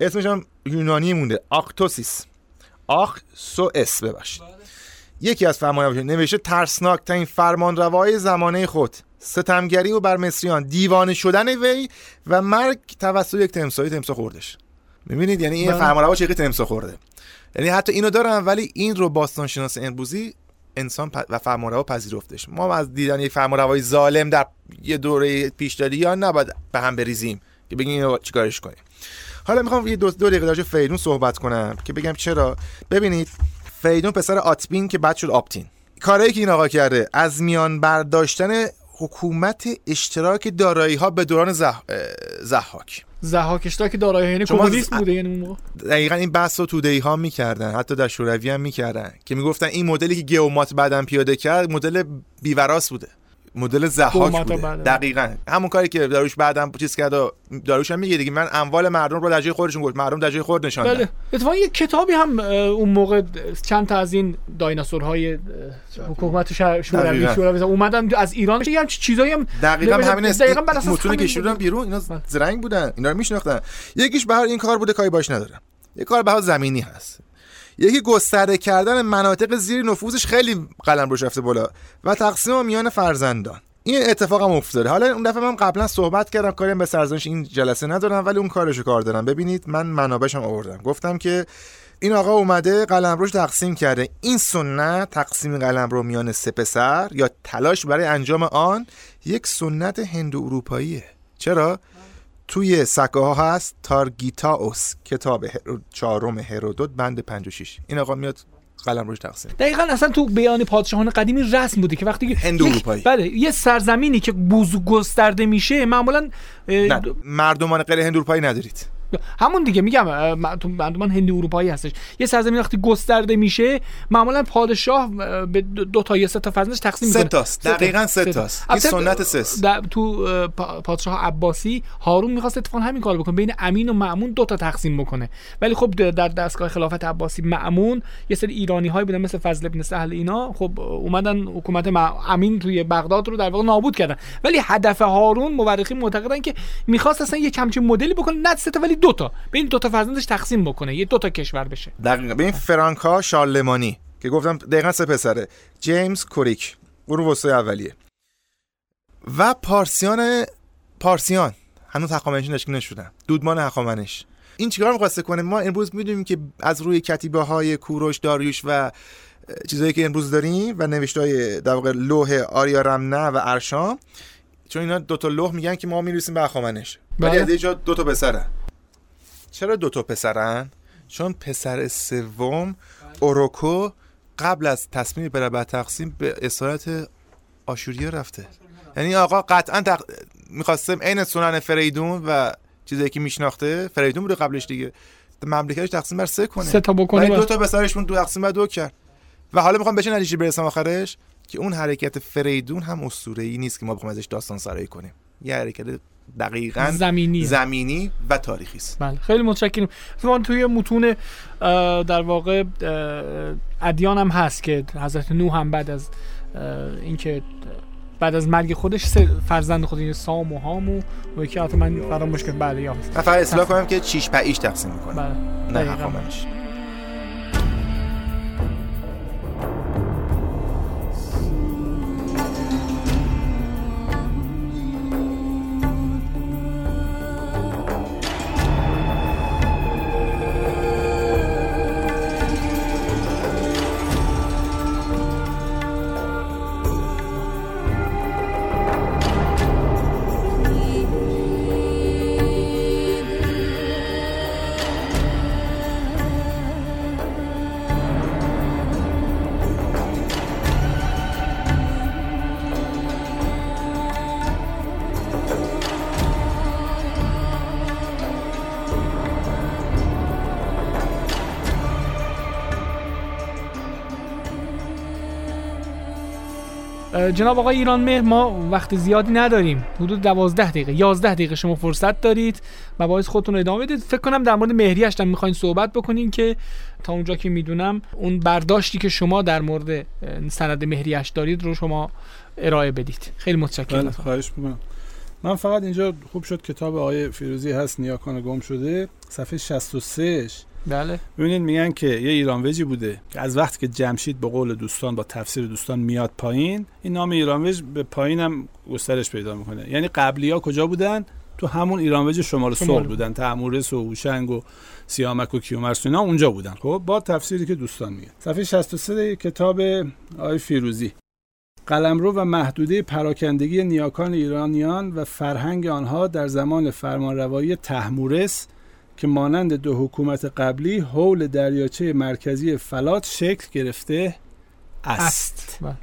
اسمش هم یونانی مونده. آکتوسیس. آخ سو اس ببخشید یکی از فرمان نوشته ترسناک ترین فرمان روای زمانه خود. ستمگری و بر مصریان. دیوانه شدن وی و مرگ توسط یک تمساهی تمسا خوردش. می‌بینید؟ یعنی این بله. فرمانروا چه تمسا خورده. یعنی حتی اینو دارن ولی این رو باستانشناس امروزی انسان و فرمانروا پذیرفتش. ما از دیدن یک فرمانروای ظالم در یه دوره پیشداری یا نباید به هم بریزیم که بگیم اینو چیکارش کنیم. حالا می‌خوام یه دو, دو دقیقه راجع به فریدون صحبت کنم که بگم چرا. ببینید فریدون پسر آتبین که بعد شد آپتین. کارهایی که این آقا کرده از میان برداشتن حکومت اشتراک دارایی ها به دوران زح... زحاک اشتراک دارایی یعنی کمونیست بوده یعنی اون موقع. دقیقا این بحث رو تودهی ها می‌کردن حتی در شوروی هم می‌کردن که می‌گفتن این مدلی که گئومات بعدم پیاده کرد مدل بیوراس بوده. مدل زحاک گئومات بوده. بعدم. دقیقا. همون کاری که داروش بعدم چیز کرد و داروش هم میگه دیگه من اموال مردم رو در جای خودشون گفت مردم در جای خود نشاندن. بله. اتفاقا یه کتابی هم اون موقع چند تا از این دایناسورهای حکومت شهر- شوروی. شوروی اومدن از ایران. یه چیزایی هم دقیقا همین است. دقیقاً بر اساس متون کشیدن. بیرون. اینا بله. زرنگ بودن. اینا رو میشناختن. یکیش به هر این کار بوده کاری باش ندارم. یه کار به زمینی هست. یکی گسترده کردن مناطق زیر نفوذش خیلی قلم روش رفته بالا و تقسیم میان فرزندان. این اتفاق هم افتاده. حالا اون دفعه من قبلا صحبت کردم کاری هم به سرزنش این جلسه ندارم ولی اون کارشو کار دارم. ببینید من منابعشم آوردم. گفتم که این آقا اومده قلمروش تقسیم کرده. این سنت تقسیم قلمرو میان سه پسر یا تلاش برای انجام آن یک سنت هندو اروپاییه چرا؟ توی سکه ها هست تارگیتاوس کتاب چهارم هرودوت بند 56 این آقا میاد قلمروش تقسیم. دقیقا اصلا تو بیان پادشاهان قدیمی رسم بوده که وقتی یک- اروپایی. بله یه سرزمینی که بوزو گسترده میشه معمولا مردمان غیر هندو اروپایی ندارید. همون دیگه میگم مردمان هندی اروپایی هستش یه سرزمین وقتی گسترده میشه معمولا پادشاه اه، به دو تا یا سه تا فرزندش تقسیم سه می‌کنه تاست. دقیقاً سه تاست. این سنت سه. در- تو اه، پا- پادشاه عباسی هارون می‌خواست اتفاقا همین کار بکنه بین امین و معمون دو تا تقسیم بکنه ولی خب در- دستگاه خلافت عباسی معمون یه سری ایرانی هایی بودن مثل فضل ابن سهل اینا خب اومدن حکومت امین توی بغداد رو در واقع نابود کردن ولی هدف هارون مورخین معتقدن که می‌خواست اصلا یه همچین مدلی بکنه نه سه تا ولی دو تا. بین دو تا فرزندش تقسیم بکنه. یه دو تا کشور بشه. دقیقا. به این فرانکا شارلمانی که گفتم دقیقا سه پسره. جیمز کوریک. قرون وسطای اولیه. و پارسیان پارسیان. هنوز هخامنشی تشکیل نشدن دودمان هخامنش. این چیکار می‌خواسته کنه؟ ما امروز می‌دونیم که از روی کتیبه های کوروش داریوش و چیزایی که امروز داریم و نوشته های در واقع لوح آریا رمنه و ارشام چون اینا دو تا لوح میگن که ما می‌رسیم به هخامنش. ولی بله. از یه جا دو تا چرا دو تا پسرن؟ چون پسر سوم اوروکو قبل از تصمیم بر بر تقسیم به اسارت آشوریا رفته. یعنی آقا قطعا تق... می‌خواستم عین سنن فریدون و چیزایی که میشناخته فریدون بوده قبلش دیگه. مملکتش تقسیم بر سه کنه. سه تا بکنه دو تا پسرشون دو تقسیم بر دو کرد. و حالا می‌خوام به چه نتیجه برسم آخرش که اون حرکت فریدون هم اسطوره‌ای نیست که ما بخوایم ازش داستان سرایی کنیم. یه حرکت دقیقاً زمینیه. زمینی و تاریخی است. بله خیلی متشکرم اتفاقا توی متون در واقع ادیان هم هست که حضرت نوح هم بعد از اینکه بعد از مرگ خودش سه فرزند خود یعنی سام و هام و و یکی حتی من فراموش کرد بله یا من فقط اصلاح کنم که چیش پعیش تقسیم می‌کنه. بله. نه جناب آقای ایران مهر ما وقت زیادی نداریم. حدود 12 دقیقه 11 دقیقه شما فرصت دارید مباحث خودتون رو ادامه بدید. فکر کنم در مورد مهری هشتم می‌خواین صحبت بکنین که تا اونجا که می‌دونم اون برداشتی که شما در مورد سند مهری دارید رو شما ارائه بدید. خیلی متشکرم. بله خواهش می‌کنم. من فقط اینجا خوب شد کتاب آقای فیروزی هست نیاکان گم شده. صفحه 63 ش بله. ببینید میگن که یه ایرانوجی بوده. که از وقتی که جمشید به قول دوستان با تفسیر دوستان میاد پایین این نام ایرانوج به پایین هم گسترش پیدا می‌کنه. یعنی قبلی ها کجا بودن؟ تو همون ایرانوج شمال صلح بودن. تحمورس و هوشنگ و سیامک و کیومرث و اینا اونجا بودن. خب با تفسیری که دوستان میگن. صفحه 63 کتاب آقای فیروزی. قلمرو و محدوده پراکندگی نیاکان ایرانیان و فرهنگ آنها در زمان فرمانروایی تحمورس که مانند دو حکومت قبلی حول دریاچه مرکزی فلات شکل گرفته است, است. بله.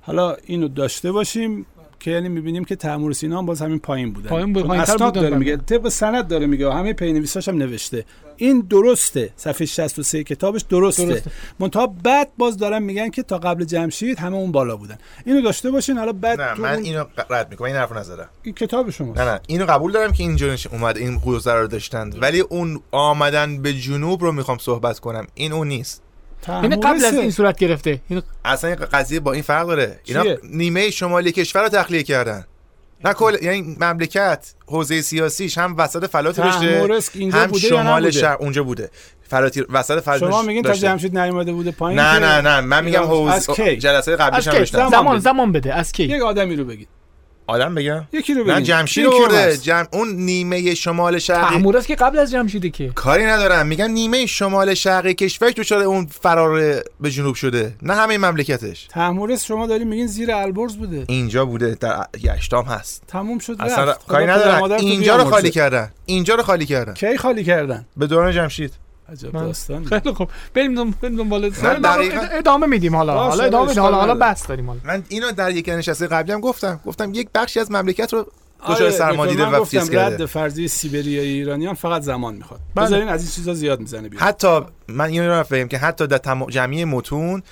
حالا اینو داشته باشیم. که یعنی می‌بینیم که تحمور سینا هم باز همین پایین بودن پایین بود، پایین‌تر اسناد بودن، داره. میگه طبق سند داره میگه همه پینویساش هم نوشته. این درسته صفحه 63 کتابش درسته, درسته. منتها بعد باز دارن میگن که تا قبل جمشید همه اون بالا بودن. اینو داشته باشین حالا بعد نه من اون- اینو رد می‌کنم این حرفو نزدم این کتاب شما نه نه اینو قبول دارم که اینجا نش- اومد این گذرا رو داشتند. ولی اون آمدن به جنوب رو می‌خوام صحبت کنم. این اون نیست. این قبل از این صورت گرفته. این اصلا این قضیه با این فرق داره. اینا چیه؟ نیمه شمالی کشور رو تخلیه کردن. نه کل یعنی مملکت حوزه سیاسیش هم وسط تحمورس اینجا هم بوده شمال؟ شهر اونجا بوده. فلاتی وسط فلات شما میگین تا. جمشید نیومده بوده پایین نه نه نه. من میگم حوزه جلسه قبلیش از هم زمان زمان بده. زمان بده. از کی؟ یک آدمی رو بگید. آدم بگم یکی رو نه بگید جمشید آورده. جم... اون نیمه شمال شرقی تحمورس که قبل از جمشیده که. کاری ندارم. میگم نیمه شمال شرقی کشورش دچار اون فرار به جنوب شده. نه همه مملکتش. تحمورس شما دارین میگین زیر البرز بوده. اینجا بوده. در یشتام هست. تموم شد اصلا رفت. کاری تو اینجا رو. خالی کردن. اینجا رو خالی کردن. کی خالی کردن؟ به دوران جمشید. عجب داستان. خیلی خوب. بریم دنبال دقیقاً. ادامه میدیم حالا. حالا ادامه میدیم. حالا حالا. بحث داریم حالا. من اینو در یک نشسته قبلی هم گفتم. گفتم یک بخشی از مملکت رو دچار آره، سرمادیده دکتر، من و فیز گفتم رد کرده. فرضی سیبریای ایرانیان فقط زمان می‌خواد. بله. بذارین از این چیزا زیاد می‌زنه بیرون. حتی من اینو رو فهم که حتی در جمعی متون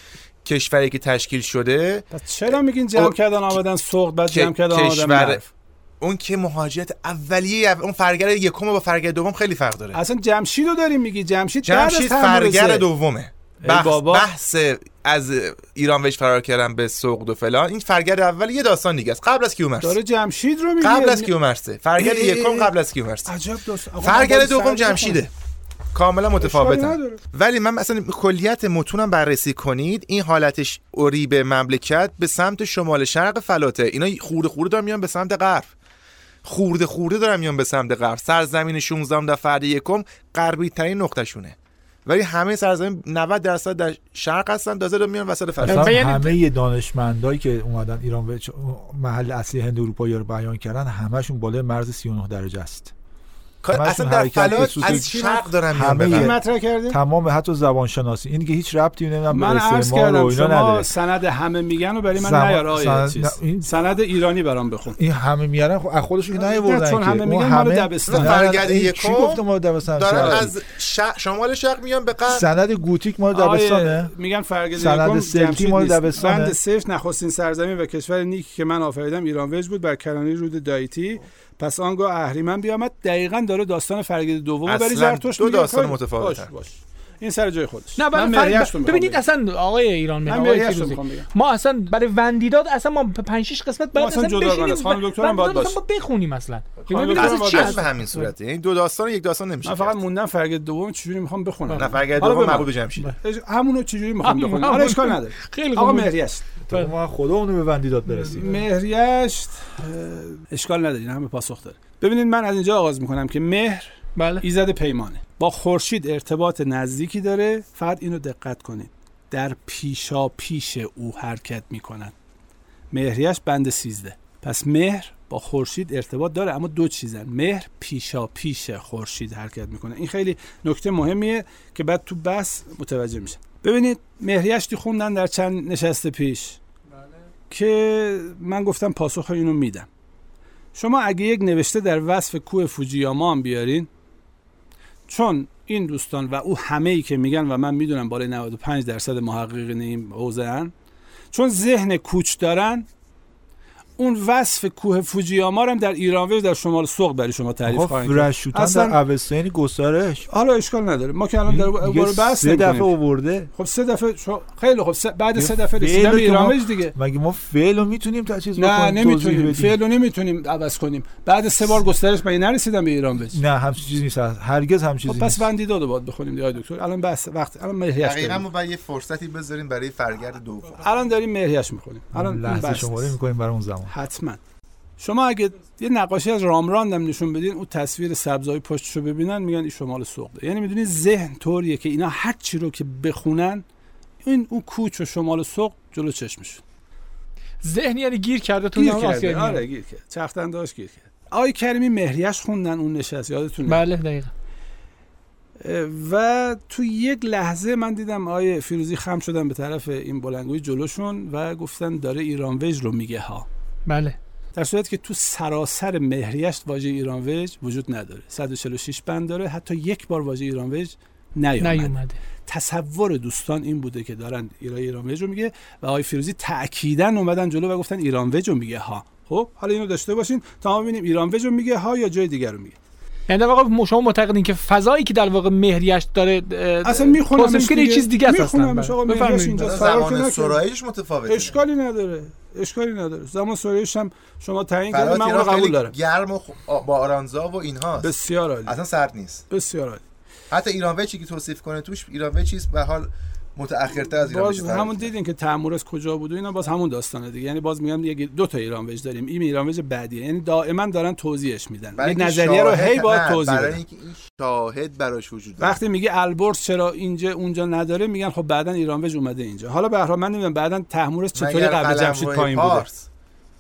کشوری که تشکیل شده پس چرا میگین جمع او- کردن آمدن؟ سوق بعد جمع کردن آمدن کشور- اون که مهاجرت اولیه اون فرگر یکم با فرگر دوم خیلی فرق داره. اصلا جمشید رو داریم میگی. جمشید بعد از جمشید. فرگر دومه. بحث, بابا. بحث از ایران وش فرار کردن به سوق و فلان. این فرگر اول یه داستان دیگه است. قبل از کیومرث داره جمشید رو میگه. قبل از کیومرثه فرگر یکم. قبل از کیومرث عجب آقا، فرگر دوم جمشیده. کاملا متفاوتن. نداره. ولی من مثلا کلیت متونم بررسی کنید. این حالتش اریب مملکت به سمت شمال شرق فلاته اینا خورده خورده دارن میان به سمت غرب. خورده خورده دارن میان به سمت غرب. سرزمین 16 در فرد یکم غربی ترین نقطه شونه ولی همه سرزمین 90 درصد در شرق هستن تازه دارن میان وسط اصلا یعنی- همه دانشمندایی که اومدن ایران و محل اصلی هند اروپایی رو بیان کردن همشون بالای مرز 39 درجه است. اصلا در فلات از شرق دارن همه. مطرح کرده تمام حتی زبان شناسی این که هیچ ربطی نمی‌دونم من عرض کردم. شما نداره. سند همه میگن و برای من زمان- نیار آیه سند- این- سند ایرانی برام بخون. این همه میارن. خب از خودشون که نه، نیاوردن چون که. همه میگن مال دبستان. نه، نه، نه، فرگرد این یکم کی گفته مال دبستان؟ دارن؟ از شمال شرق میان به غرب. سند گوتیک مال دبستانه؟ میگن فرگرد سند سلتی مال. دبستانه. بند صفر نخستین سرزمین و کشور نیکی که من آفریدم ایران. وج بود بر کرانه رود دایتی. پس آنگاه اهریمن بیامد دقیقا داره داستان فرگرد دوم بری زرتشت دو. داستان متفاوتن. این سر جای خودش. نه من فرق- رو می‌خوام ببینید. اصلا آقای ایران من آقای رو. ما اصلا برای وندیداد اصلا ما 5 6 قسمت بعد اصلا بشینیم. خانم دکترم باید باشه. ما بخونیم اصلا. دکترم اصلا چی به هست؟ همین صورته این دو داستان یک داستان نمیشه من فقط. موندم فرگرد دوم چجوری می‌خوام بخونم. نه حالا دوم به جمشید همونو چجوری می‌خوام بخونم؟ حالا. اشکال نداره. خیلی آقا خوب مهریش تو ما خودمون به وندیداد برسیم. مهریش اه، اشکال نداره همه پاسخ داره. ببینید من از اینجا آغاز می‌کنم که مهر بله. ایزد پیمانه. با خورشید ارتباط نزدیکی داره. فقط اینو دقت کنید. در پیشا پیش او حرکت می‌کند. مهریش بند سیزده. پس مهر با خورشید ارتباط داره اما دو چیزن. مهر پیشا پیش خورشید حرکت می‌کنه. این خیلی نکته مهمیه که بعد تو بحث متوجه میشه. ببینید مهریشتی خوندن در چند نشسته پیش. که من گفتم پاسخ اینو میدم. شما اگه یک نوشته در وصف کوه فوجیاما هم بیارین چون این دوستان و او همه ای که میگن و من می‌دونم بالای 95 درصد محققین این حوزه چون ذهن کوچ دارن اون وصف کوه فوجیاما رو هم در ایران در شمال سوق برای شما تعریف خواهیم کرد. اصلا- در اوستین گسترش. حالا اشکال نداره. ما که الان در باره بحث سه دفعه. آورده. خب سه دفعه شو... خیلی خب سه... بعد سه دفعه فعل رسیدم به که ما- ایران دیگه. مگه ما فعل رو می‌تونیم تا چیز نه نمی‌تونیم؟ فعل رو نمی‌تونیم عوض کنیم. بعد سه بار گسترش مگه نرسیدم به ایران نه همچین چیزی نیست. هرگز هم چیزی خب پس نیست. بندی داد باید بخونیم دیگه دکتر. الان بحث وقت الان مهریش دقیقا ما یه فرصتی بذاریم برای فرگرد دوم. الان داریم مهریش می‌خونیم. الان لحظه شماره. می‌کنیم برای اون زمان. حتما. شما اگه یه نقاشی از رامراندم نشون بدین اون تصویر سبزای پشتشو ببینن میگن این شمال سوقده یعنی می‌دونید ذهن طوریه که اینا هر چی رو که بخونن این اون کوچ و شمال سوق جلو چشمشون. ذهن یعنی گیر کرده تو گیر کرده. آره گیر کرد چختن داشت گیر کرد آقای کریمی مهریش خوندن اون نشست یادتونه؟ بله دقیقا. و تو یک لحظه من دیدم آیه فیروزی خم شدن به طرف این بلنگوی جلوشون و گفتن داره ایران وج رو میگه ها. بله. در صورتی که تو سراسر مهریشت واژه ایران وج وجود نداره. 146 بند داره. حتی یک بار واژه ایران وج نیومده نیومده. تصور دوستان این بوده که دارن ایران ایران وج رو میگه و آقای فیروزی تاکیدا اومدن جلو و گفتن ایران وج رو میگه ها. خب حالا اینو داشته باشین تا ما ببینیم ایران وج رو میگه ها یا جای دیگر رو میگه. یعنی در واقع شما معتقدین که فضایی که در واقع مهریش داره اصلا کنه یه چیز دیگه است اصلا. میخونمش. آقا. مهریش بفرمایید. اینجا. سرایش متفاوته. اشکالی نداره. اشکالی نداره. زمان سوریش هم شما تعیین کردید من قبول دارم. گرم و خ- با آرانزا و اینهاست بسیار عالی. اصلا سرد نیست. بسیار عالی. حتی ایران وچی که توصیف کنه توش ایران وچیست به حال متأخرتر از ایران باز همون دیدین که تعمر از کجا بود و اینا باز همون داستانه دیگه. یعنی باز میگم یک دو تا ایران وج داریم. این ایران وج بعدیه. یعنی دائما دارن توضیحش میدن. یک نظریه رو هی نه، توضیح برای اینکه این شاهد براش وجود داره. وقتی میگه البرز چرا اینجا اونجا نداره میگن خب بعدا ایران وج اومده اینجا. حالا به هر حال من نمی‌دونم بعدا تحمورس چطوری قبل جمشید پایین بوده؟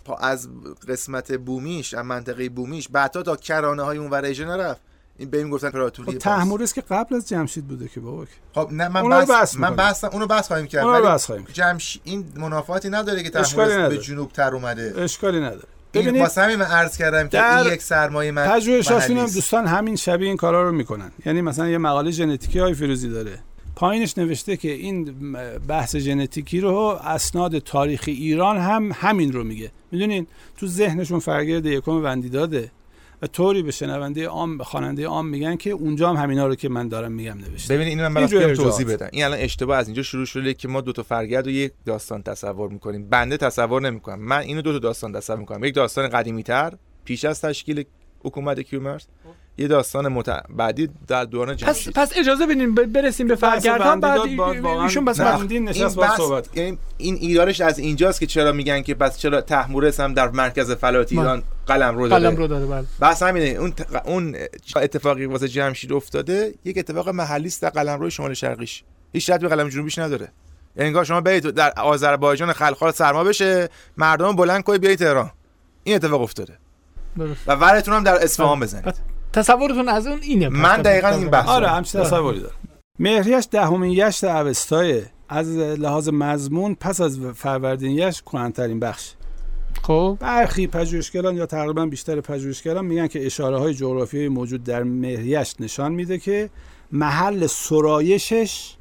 پا از قسمت بومیش از منطقه بومیش بعدا تا کرانه های اون ورایجه نرفت. این به این گفتن امپراتوری خب. تحمورس که قبل از جمشید بوده که بابا خب نه من بس بحث من. بحث اونو بحث خواهیم کرد ولی بحث خواهیم. جمش این منافاتی نداره که تحمورس به. جنوب تر اومده اشکالی نداره ببینید واسه همین من عرض کردم که این یک سرمایه من پژوهشاشون هم. دوستان همین شبیه این کارا رو می‌کنن یعنی مثلا یه مقاله ژنتیکی های فیروزی داره پایینش نوشته که این بحث ژنتیکی رو اسناد تاریخی ایران هم همین رو میگه می‌دونین تو ذهنشون فرگرد یکم وندی داده و طوری به شنونده عام به خواننده عام میگن که اونجا هم همینا رو که من دارم میگم نوشته. ببینید اینو من ارجاعات. توضیح بدم. این الان اشتباه از اینجا شروع شده که ما دو تا فرگرد و یک داستان تصور می‌کنیم. بنده تصور نمی‌کنم. من اینو دو تا داستان تصور می‌کنم. یک داستان قدیمی تر پیش از تشکیل حکومت کیومرث یه داستان مت... بعدی در دوران پس جمشید پس اجازه بدین برسیم به فرگردان بعد ایشون بس چندین نشست بحث صحبت یعنی این ایرادش از اینجاست که چرا میگن که پس چرا تحمورس هم در مرکز فلات ما- ایران قلم رو داده؟ قلم رو داده بله. بحث همینه. اون ت- اون اتفاقی واسه جمشید افتاده یک اتفاق محلی است در قلمرو شمال شرقیش. هیچ ربطی به قلم جنوبیش نداره. یعنی انگار شما برید در آذربایجان خلخال سرما بشه مردم بلند کنید بیایید تهران. این اتفاق افتاده. درست. و ورتون هم در اصفهان بزنید. پس تصورتون از اون اینه. من دقیقاً پس- این بحث آره دارم. همچین تصوری داره مهریش دهمین یشت اوستای از لحاظ مضمون پس از فروردین یشت کهن‌ترین بخش. خب. برخی پژوهشگران یا تقریبا بیشتر پژوهشگران میگن که اشاره های جغرافیایی موجود در مهریش نشان میده که محل سرایشش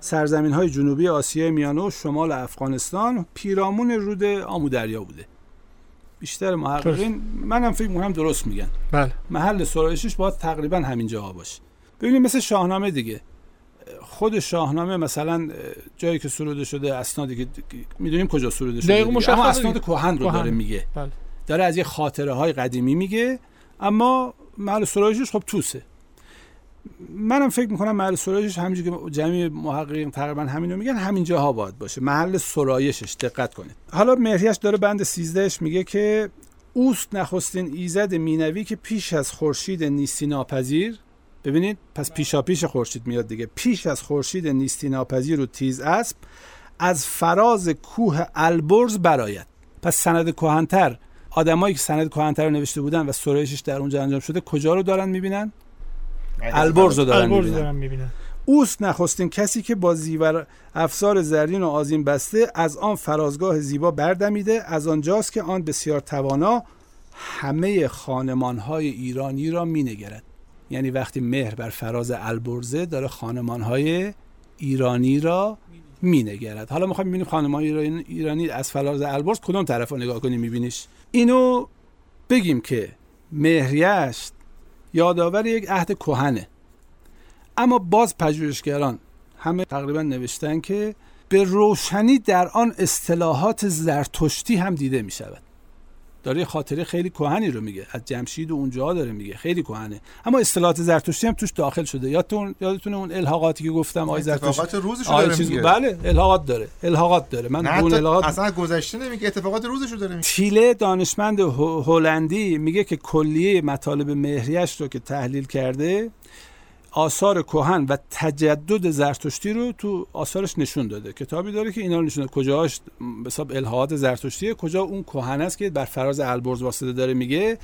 سرزمین های جنوبی آسیای میانه و شمال افغانستان پیرامون رود آمو دریا بوده. بیشتر محققین منم فکر می‌کنم درست میگن بله محل سرایشش باید تقریبا همین جاها باشه ببینید مثل شاهنامه دیگه خود شاهنامه مثلا جایی که سروده شده اسنادی که می‌دونیم کجا سروده شده دیگه. اما. اسناد کهن رو. داره میگه بله. داره از یه خاطره های قدیمی میگه اما محل سرایشش خب توسه منم فکر می‌کنم محل سرایشش همینجوری که جمعی محققین تقریبا همینو میگن همین جاها باید باشه. محل سرایشش دقت کنید. حالا مهریش داره بند 13 میگه که اوست نخستین ایزد مینوی که پیش از خورشید نیستی ناپذیر. ببینید پس پیشا پیش خورشید میاد دیگه. پیش از خورشید نیستی ناپذیر و تیز اسب از فراز کوه البرز براید پس سند کهنتر آدمایی که سند کهنتر رو نوشته بودن و سرایشش در اونجا انجام شده کجا رو دارن می‌بینن؟ البرز رو دارن می‌بینن. دارم می‌بینن. اوست نخستین کسی که با زیور افسار زرین و آزین بسته از آن فرازگاه زیبا بردمیده از آنجاست که آن بسیار توانا همه خانمانهای ایرانی را مینگرد. یعنی وقتی مهر بر فراز البرزه داره خانمانهای ایرانی را مینگرد. حالا می‌خوایم ببینیم خانم ایرانی, ایرانی از فراز البرز کدام طرف رو نگاه کنیم میبینیش؟ اینو بگیم که مهریشت یادآور یک عهد کهنه. اما باز پژوهشگران همه تقریبا نوشتن که به روشنی در آن اصطلاحات زرتشتی هم دیده می شود داره خاطره خیلی کهنی رو میگه. از جمشید و اونجا داره میگه. خیلی کهنه. اما اصطلاحات زرتشتی هم توش داخل شده. یادتون یادتون اون الحاقاتی که گفتم؟ آی زرتشتی روزش رو آی داره چیز میگه. بله الحاقات داره. الحاقات داره. من اون الحاقات اصلا گذشته نمیگه اتفاقات روزش رو داره میگه. تیله دانشمند هلندی میگه که کلیه مطالب مهریش رو که تحلیل کرده آثار کهن و تجدد زرتشتی رو تو آثارش نشون داده. کتابی داره که اینا رو نشون داده. کجاش به حساب الهاات زرتشتیه کجا اون کهن است که بر فراز البرز واسطه داره میگه؟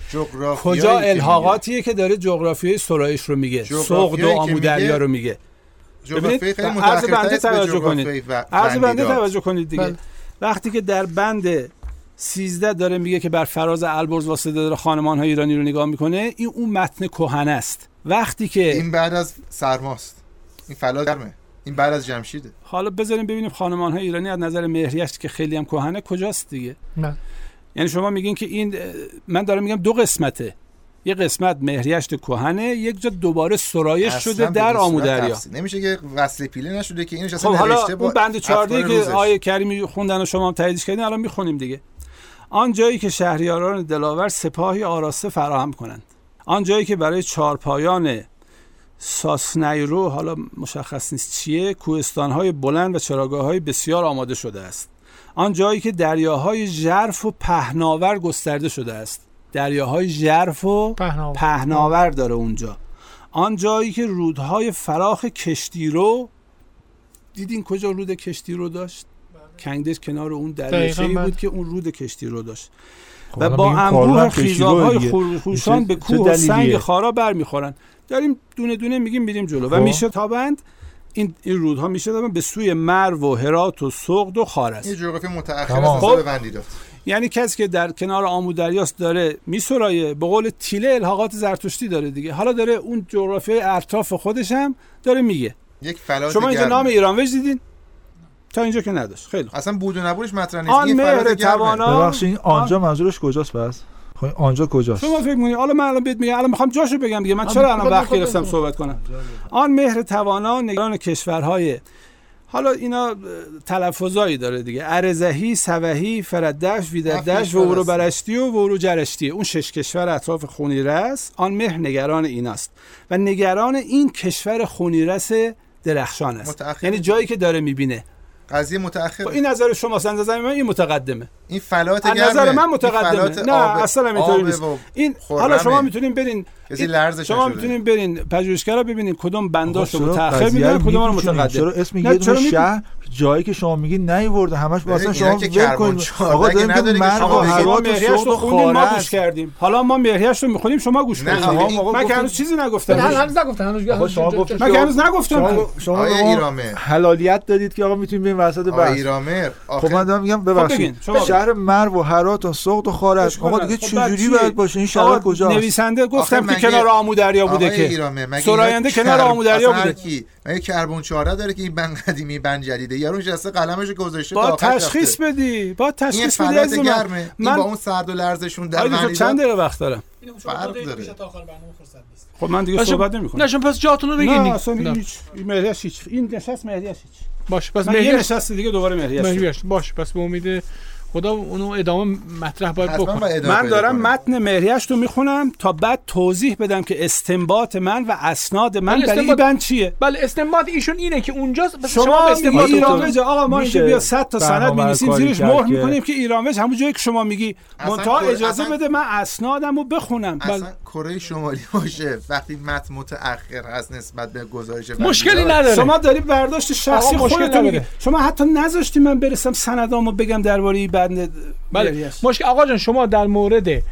کجا که الحاقاتیه که داره جغرافیای سرایش رو میگه؟ که و آمودریا رو میگه. ببینید، خیلی عرض بنده توجه کنید. عرض بنده. توجه کنید دیگه. بله. وقتی که در بند 13 داره میگه که بر فراز البرز واسطه داره خانمان های ایرانی رو نگاه می‌کنه این اون متن کهنه است. وقتی که این بعد از سرماست. این فلا گرمه. این بعد از جمشیده. حالا بذاریم ببینیم خانمان های ایرانی از نظر مهریش که خیلی هم کهنه کجاست دیگه. نه. یعنی شما میگین که این من دارم میگم دو قسمته. یه قسمت مهریشت کهنه یک جا دوباره سرایش شده در آمودریا. نمیشه که وصل پیله نشده که اینش خب اصلا حالا نوشته با اون بند 14 افکار که. آیه کریمی خوندن و شما هم تاییدش کردین الان می‌خونیم دیگه. آن جایی که شهریاران دلاور سپاهی آراسته فراهم کنند. آن جایی که برای چارپایان ساسنیرو حالا مشخص نیست چیه کوهستانهای بلند و چراگاه بسیار آماده شده است. آن جایی که دریاهای ژرف و پهناور گسترده شده است. دریاهای ژرف و پهناور. پهناور داره اونجا. آن جایی که رودهای فراخ کشتی رو دیدین کجا رود کشتی رو داشت؟ کنگدش کنار اون دریاچه دقیقاً بود. که اون رود کشتی رو داشت خب و با انبوه خیزاب‌های. خروشان به کوه و؟ سنگ خارا برمیخورن داریم دونه دونه میگیم میریم جلو و خب. میشه تابند این این رودها میشه تابند به سوی مرو و هرات و سغد و خارس این جغرافی متأخر. است خب. یعنی کسی که در کنار آمودریاست داره میسرایه به قول تیله الحاقات زرتشتی داره دیگه حالا داره اون جغرافیای اطراف خودش هم داره میگه یک فلات شما اینجا. نام ایران وج دیدین تا اینجا که نداشت. خیلی خوب. اصلا بود و نبودش مطرح نیست. آن این مهر. توانا ببخشید آنجا منظورش کجاست پس؟ خب آنجا کجاست؟ شما فکر می‌کنید حالا من الان بهت میگم. الان می‌خوام جاشو بگم دیگه. من چرا الان خب، وقت خب، گرفتم خب. صحبت کنم؟ آن مهر توانا نگران کشورهای حالا اینا تلفظایی داره دیگه. ارزهی سوهی فردش ویددش کشور و ورو. برشتی و ورو جرشتی. اون شش کشور اطراف خونیرس آن مهر نگران ایناست. و نگران این کشور خونیرس درخشان است. یعنی جایی که داره می‌بینه. قضیه متأخر خب این نظر شماست از نظر من این متقدمه. این فلات گرمه. نظر من متقدمه. نه آب- اصلا اینطوری نیست. این. حالا شما می‌تونین برین کسی این- لرزش شما. می‌تونین برین پژوهشگرا ببینین کدوم بنداشو متأخر رو کدوم رو؟ متقدم چرا اسم نه، یه چرا دونه شهر؟ جایی که شما میگی نیورده. همش واسه شما ول کربن کنید آقا داریم که و حیات و مهریش رو خوندیم ما گوش. کردیم. حالا ما مهریش رو می‌خونیم شما گوش نه، کنید آقا، من که هنوز چیزی نه، نگفتم هنوز نگفتن هنوز شما گفتید من که هنوز نگفتم. شما ایرامه. حلالیت دادید که آقا می‌تونیم بریم وسط بحث. ایرامر خب من دارم میگم بگین، ببخشید. شهر مرو و هرات و سغد و اشکال آقا دیگه. خب بعد چجوری؟ باید باشه؟ این شهر کجاست؟ نویسنده گفتم که کنار آمودریا بوده که. سراینده کنار آمودریا بوده. کی مگه کربن 14 داره که این بند قدیمی بند جدیده یارو نشسته قلمش گذاشته با تشخیص رفته. بدی با این تشخیص بدی من گرمه این من با اون سرد و لرزشون در وندیداد. چند دقیقه وقت دارم فرق داره. خب من دیگه. صحبت نمی‌کنم نه شما پس جاتون رو بگین نه. اصلا. هیچ این مهریش هیچ این نشست مهریش هیچ باش پس یه مهریش نشست دیگه دوباره. مهریش باش پس به امید خدا اونو ادامه مطرح باید بکنه. من دارم. متن مهریش رو می‌خونم تا بعد توضیح بدم که استنباط من و اسناد من برای این استنباط- بند چیه. بله استنباط ایشون اینه که اونجاست پس شما, شما استنباط وج آقا ما اینجا بیا 100 تا سند می‌نویسیم زیرش مهر که- می‌کنیم که ایران وج همون جایی که شما میگی منتها اجازه اصلا- بده من اسنادم رو بخونم بله. اصلا کره شمالی باشه. وقتی متن متأخر هست نسبت به گزارش مشکلی. نداره. شما داری برداشت شخصی خودتون. شما حتی نذاشتی من برسم سندامو بگم درباره بند بله. مشکل آقا جان شما در مورد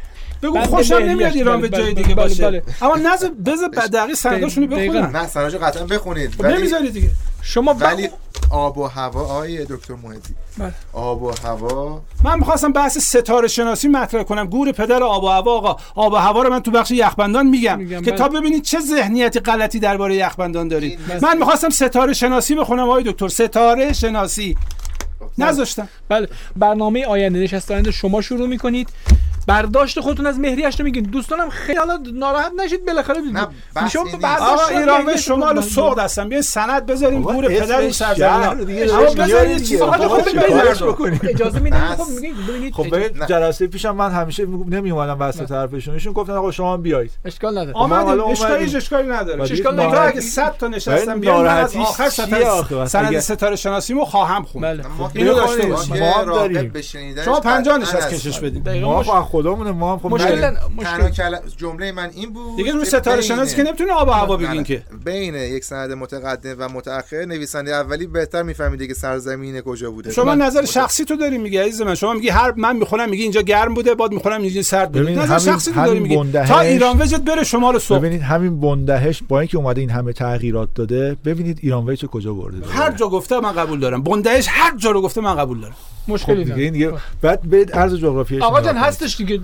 بگو خوشم. نمیاد ایران به جای بله، دیگه بله، باشه بله. اما نذار بذار دقیق سنداشونو دقیقاً. بخونم نه سراج قطعا بخونید خب ولی نمی‌ذاری دیگه شما. ولی آب و هوا آیه دکتر بله. آب و هوا من می‌خواستم بحث ستاره شناسی مطرح کنم گور پدر آب و هوا آقا آب و هوا رو من تو بخش یخبندان میگم, میگم، که بله. تا ببینید چه ذهنیتی غلطی درباره یخبندان دارید من می‌خواستم ستاره شناسی بخونم آقای دکتر ستاره شناسی نذاشتم. بله. برنامه آینده نشست آینده شما شروع می‌کنید. برداشت خودتون از مهریش رو میگین دوستانم خیلی حالا ناراحت نشید بالاخره نه، بحث شما. برداشت ایران شمال رو- سوق هستن. بیاین سند بذاریم گور پدر سرزمین. دارش بذارید میاری یه دیگه. چیز آقا بابا، خب؟ اجازه می‌دید. بس. خب میگید ببینید. خب جلسه پیشم من همیشه نمی اومدم وسط حرفشون ایشون گفتن آقا شما هم بیایید. اشکال نداره. آمدیم. اومدیم. اشکالی اشکالی نداره. اشکال نداره. اگه 100 تا نشستم بیان از آخر آخه؟ سند ستاره شناسیمو خواهم خوند بله. ما اینو داشته باشیم. ما داریم. شما 50 قطعاً نشست. کشش دقیقاً ما مش- خب خودمون ما هم خب مشکل بله. مشکل. کلم- جمله من این بود دیگه روی که ستاره شناسی که نمی‌تونه آب و هوا بگین نه. که. بین یک سند متقدم و متأخر نویسنده اولی بهتر میفهمیده که سرزمین کجا بوده. شما من- نظر شخصی تو داری میگی عزیز من. شما میگی هر من می‌خونم میگی اینجا گرم بوده بعد می‌خونم اینجا سرد بوده. نظر همین- شخصی تو داری میگی. بندهش- تا ایران وجد بره شمال صبح. ببینید همین بندهش با اینکه اومده این همه تغییرات داده ببینید ایران ویچ کجا برده. هر جا گفته من قبول دارم. بندهش هر جا رو گفته من قبول دارم. خب مشکلی دیگه نداره. این دیگه بعد برید عرض جغرافیایی آقا جان هستش دیگه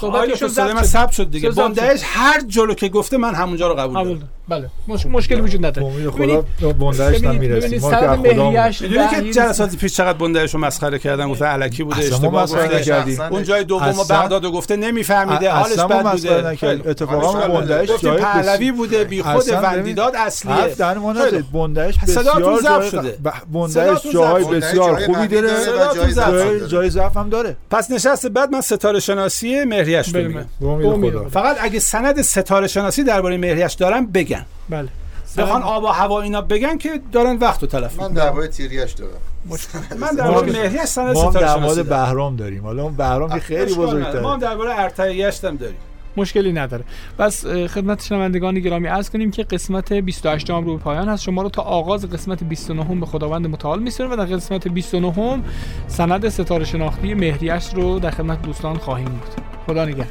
صحبتشون صدای من ثبت شد دیگه. بندهش هر جلو که گفته من همونجا رو قبول دارم. بله مش... مشکلی وجود نداره. امید ببینید- خدا بندهش هم ببینید می‌رسیم ببینید ما که خدا که جلسات پیش چقدر بندهش رو مسخره کردن؟ گفتن الکی بوده اشتباه مسخره گفته. کردیم. اون جای دوم اصلا- بغداد رو گفته نمیفهمیده. حالش بد بوده. اتفاقا بندهش جای پهلوی بوده بی خود وندیداد اصلیه. حرف در ما نزدید بندهش بسیار جای شده. بندهش شده. بسیار جای خوبی داره. جای ضعف جای داره. جای ضعف هم داره. پس نشست بعد من ستاره شناسی مهریش خدا. فقط اگه سند ستاره شناسی درباره مهریش دارم بگن بله. بخوان آب و هوا اینا بگن که دارن وقت رو تلف من. درباره تیریش دارم. من درباره ما- مهریش سند ما هم ستاره در مورد. بهرام داریم. حالا اون بهرام که خیلی. بزرگتره. ما هم درباره ارتعیش هم داریم. مشکلی نداره. پس اه، خدمت شنوندگان گرامی عرض کنیم که قسمت 28 هم رو به پایان هست. شما رو تا آغاز قسمت 29 به خداوند متعال میسپاریم و در قسمت 29 سند ستاره شناختی مهریش رو در خدمت دوستان خواهیم بود. خدا نگهدار.